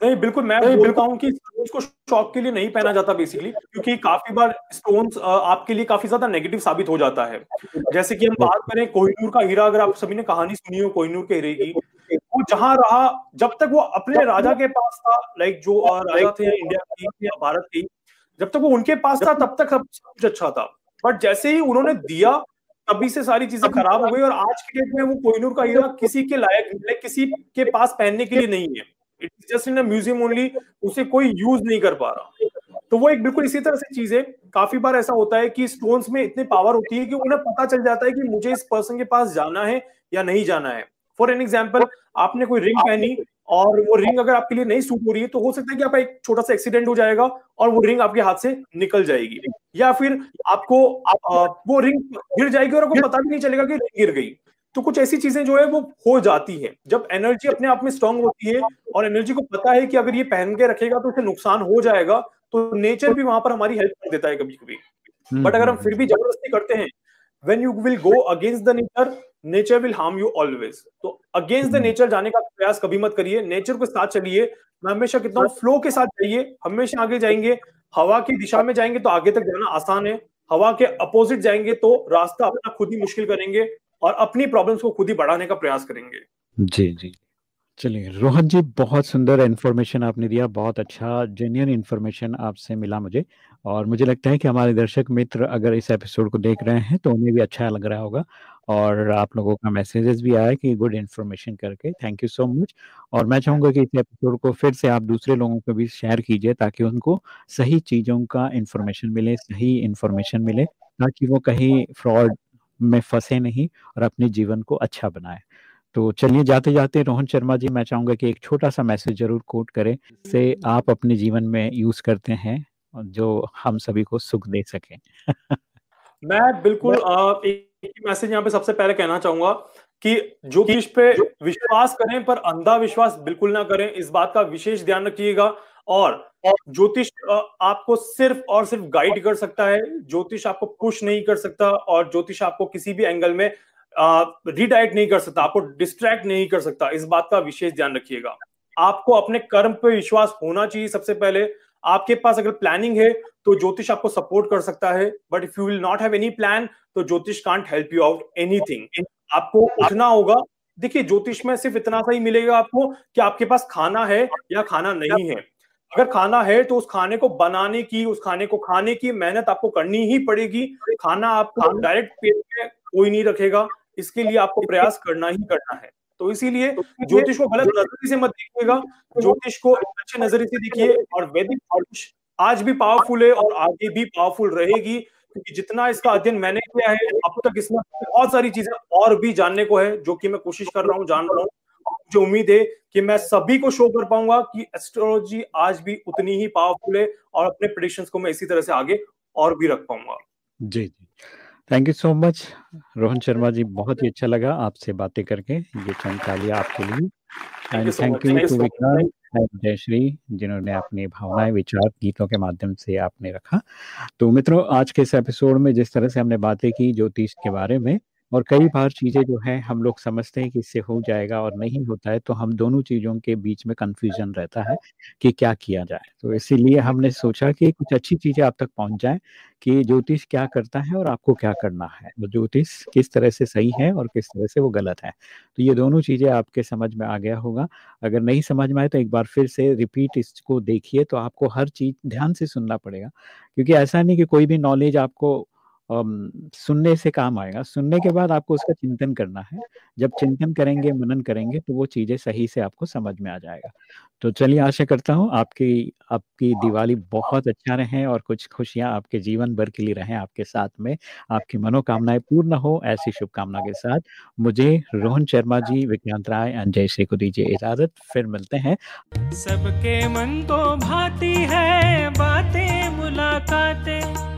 नहीं, बिल्कुल मैं नहीं, बोलता हूँ कि स्टोन्स को शौक के लिए नहीं पहना जाता बेसिकली क्योंकि काफ़ी बार स्टोन्स आपके लिए काफ़ी ज़्यादा नेगेटिव साबित हो जाता है। जैसे कि हम बात करें कोहिनूर का हीरा अगर आप सभी ने कहानी सुनी हो कोहिनूर के हीरे की, वो जहाँ रहा जब तक वो अपने राजा के पास था लाइक जो राजा थे इंडिया की या भारत की, जब तक वो उनके पास था तब तक सब कुछ अच्छा था। बट जैसे ही उन्होंने दिया तभी से सारी चीज़ें खराब हो गई और आज के डेट में वो कोहिनूर का हीरा किसी के लायक किसी के पास पहनने के लिए नहीं है। It is just in a museum only उसे कोई यूज़ नहीं कर पा रहा। तो वो एक बिल्कुल इसी तरह से चीज़ है। काफ़ी बार ऐसा होता है कि स्टोन्स में इतनी पावर होती है कि उन्हें पता चल जाता है कि मुझे इस पर्सन के पास जाना है या नहीं जाना है। फॉर एन एग्ज़ाम्पल आपने कोई रिंग पहनी और वो रिंग अगर आपके लिए नहीं सूट हो रही है तो हो सकता है कि आपका एक छोटा सा एक्सीडेंट हो जाएगा और वो रिंग आपके हाथ से निकल जाएगी। या फिर आपको आ, वो रिंग गिर जाएगी और आपको पता भी नहीं चलेगा कि रिंग गिर गई। तो कुछ ऐसी चीज़ें जो है वो हो जाती है। जब एनर्जी अपने आप में स्ट्रांग होती है और एनर्जी को पता है कि अगर ये पहन के रखेगा तो उसे नुकसान हो जाएगा तो नेचर भी वहाँ पर हमारी हेल्प कर देता है कभी कभी बट अगर हम हम्म, फिर भी हम्म। ज़बरदस्ती करते हैं when you will go against the nature nature will harm you always तो अगेंस्ट द नेचर जाने का प्रयास कभी मत करिए। नेचर के साथ चलिए। मैं हमेशा कितना फ्लो के साथ जाइए। हमेशा आगे जाएँगे। हवा की दिशा में जाएँगे तो आगे तक जाना आसान है। हवा के अपोजिट जाएँगे तो रास्ता अपना खुद ही मुश्किल करेंगे और अपनी प्रॉब्लम्स को खुद ही बढ़ाने का प्रयास करेंगे। जी जी। चलिए, रोहन जी, बहुत सुंदर इन्फॉर्मेशन आपने दिया, बहुत अच्छा जेन्यून इन्फॉर्मेशन आपसे मिला मुझे। और मुझे लगता है कि हमारे दर्शक मित्र अगर इस एपिसोड को देख रहे हैं तो उन्हें भी अच्छा लग रहा होगा। और आप लोगों का मैसेजेस भी आया कि गुड इन्फॉर्मेशन करके। थैंक यू सो मच और मैं चाहूँगा कि इस एपिसोड को फिर से आप दूसरे लोगों को भी शेयर कीजिए ताकि उनको सही चीज़ों का इन्फॉर्मेशन मिले, सही इन्फॉर्मेशन मिले, ताकि वो कहीं फ्रॉड में फंसे नहीं और अपने जीवन को अच्छा बनाए। तो चलिए जाते जाते रोहन शर्मा जी, मैं चाहूँगा कि एक छोटा सा मैसेज ज़रूर कोट करें से आप अपने जीवन में यूज़ करते हैं जो हम सभी को सुख दे सके। *laughs* मैं बिल्कुल एक मैसेज यहाँ पे सबसे पहले कहना चाहूँगा कि जो ज्योतिष पे विश्वास करें पर अंधा विश्वास बिल्कुल ना करें। इस बात का विशेष ध्यान रखिएगा। और ज्योतिष आपको सिर्फ़ और सिर्फ़ गाइड कर सकता है। ज्योतिष आपको पुश नहीं कर सकता और ज्योतिष आपको किसी भी एंगल में रिडायरेक्ट नहीं कर सकता। आपको डिस्ट्रैक्ट नहीं कर सकता। इस बात का विशेष ध्यान रखिएगा। आपको अपने कर्म पे विश्वास होना चाहिए सबसे पहले। आपके पास अगर प्लानिंग है तो ज्योतिष आपको सपोर्ट कर सकता है but if you will not have any plan तो jyotish can't help you out anything आपको उठना होगा। देखिए ज्योतिष में सिर्फ़ इतना सा ही मिलेगा आपको कि आपके पास खाना है या खाना नहीं है। अगर खाना है तो उस खाने को बनाने की उस खाने को खाने की मेहनत आपको करनी ही पड़ेगी। खाना आपको डायरेक्ट पेट में कोई नहीं रखेगा। इसके लिए आपको प्रयास करना ही करना है। तो इसीलिए ज्योतिष को गलत नज़रिए से मत देखिएगा। ज्योतिष को अच्छे नज़रिए से देखिए और वैदिक ज्योतिष आज भी पावरफुल है और आगे भी पावरफुल रहेगी। क्योंकि जितना इसका अध्ययन मैंने किया है अब तक इसमें बहुत सारी चीज़ें और भी जानने को है जो कि मैं कोशिश कर रहा हूँ जान रहा हूँ। मुझे उम्मीद है कि मैं सभी को शो कर पाऊँगा कि एस्ट्रोलॉजी आज भी उतनी ही पावरफुल है और अपने प्रिडिक्शन को मैं इसी तरह से आगे और भी रख पाऊँगा। जी जी। Thank you so much Rohan Sharma ji बहुत ही अच्छा लगा आपसे बातें करके ये चंद आपके लिए। And thank you too Vikrant Jayshree जिन्होंने अपनी भावनाएँ विचार गीतों के माध्यम से आपने रखा। तो मित्रों आज के इस एपिसोड में जिस तरह से हमने बातें की ज्योतिष के बारे में और कई बार चीज़ें जो है, हम लोग समझते हैं कि इससे हो जाएगा और नहीं होता है तो हम दोनों चीज़ों के बीच में कंफ्यूजन रहता है कि क्या किया जाए। तो इसीलिए हमने सोचा कि कुछ अच्छी चीज़ें आप तक पहुँच जाए कि ज्योतिष क्या करता है और आपको क्या करना है। ज्योतिष किस तरह से सही है और किस तरह से वो गलत है। तो ये दोनों चीज़ें आपके समझ में आ गया होगा। अगर नहीं समझ में आए तो एक बार फिर से रिपीट इसको देखिए तो आपको हर चीज़ ध्यान से सुनना पड़ेगा। क्योंकि ऐसा नहीं कि कोई भी नॉलेज आपको सुनने से काम आएगा। सुनने के बाद आपको उसका चिंतन करना है। जब चिंतन करेंगे, मनन करेंगे तो वो चीज़ें सही से आपको समझ में आ जाएगा। तो चलिए, आशा करता हूँ आपकी आपकी दिवाली बहुत अच्छा रहे और कुछ खुशियाँ आपके जीवन भर के लिए रहें, आपके साथ में। आपकी मनोकामनाएँ पूर्ण हो ऐसी शुभकामना के साथ। मुझे रोहन शर्मा जी विज्ञान राय, अंजय जयश्री को दीजिए इजाज़त। फिर मिलते हैं। सबके मन तो भाती है, बातें, मुलाकातें।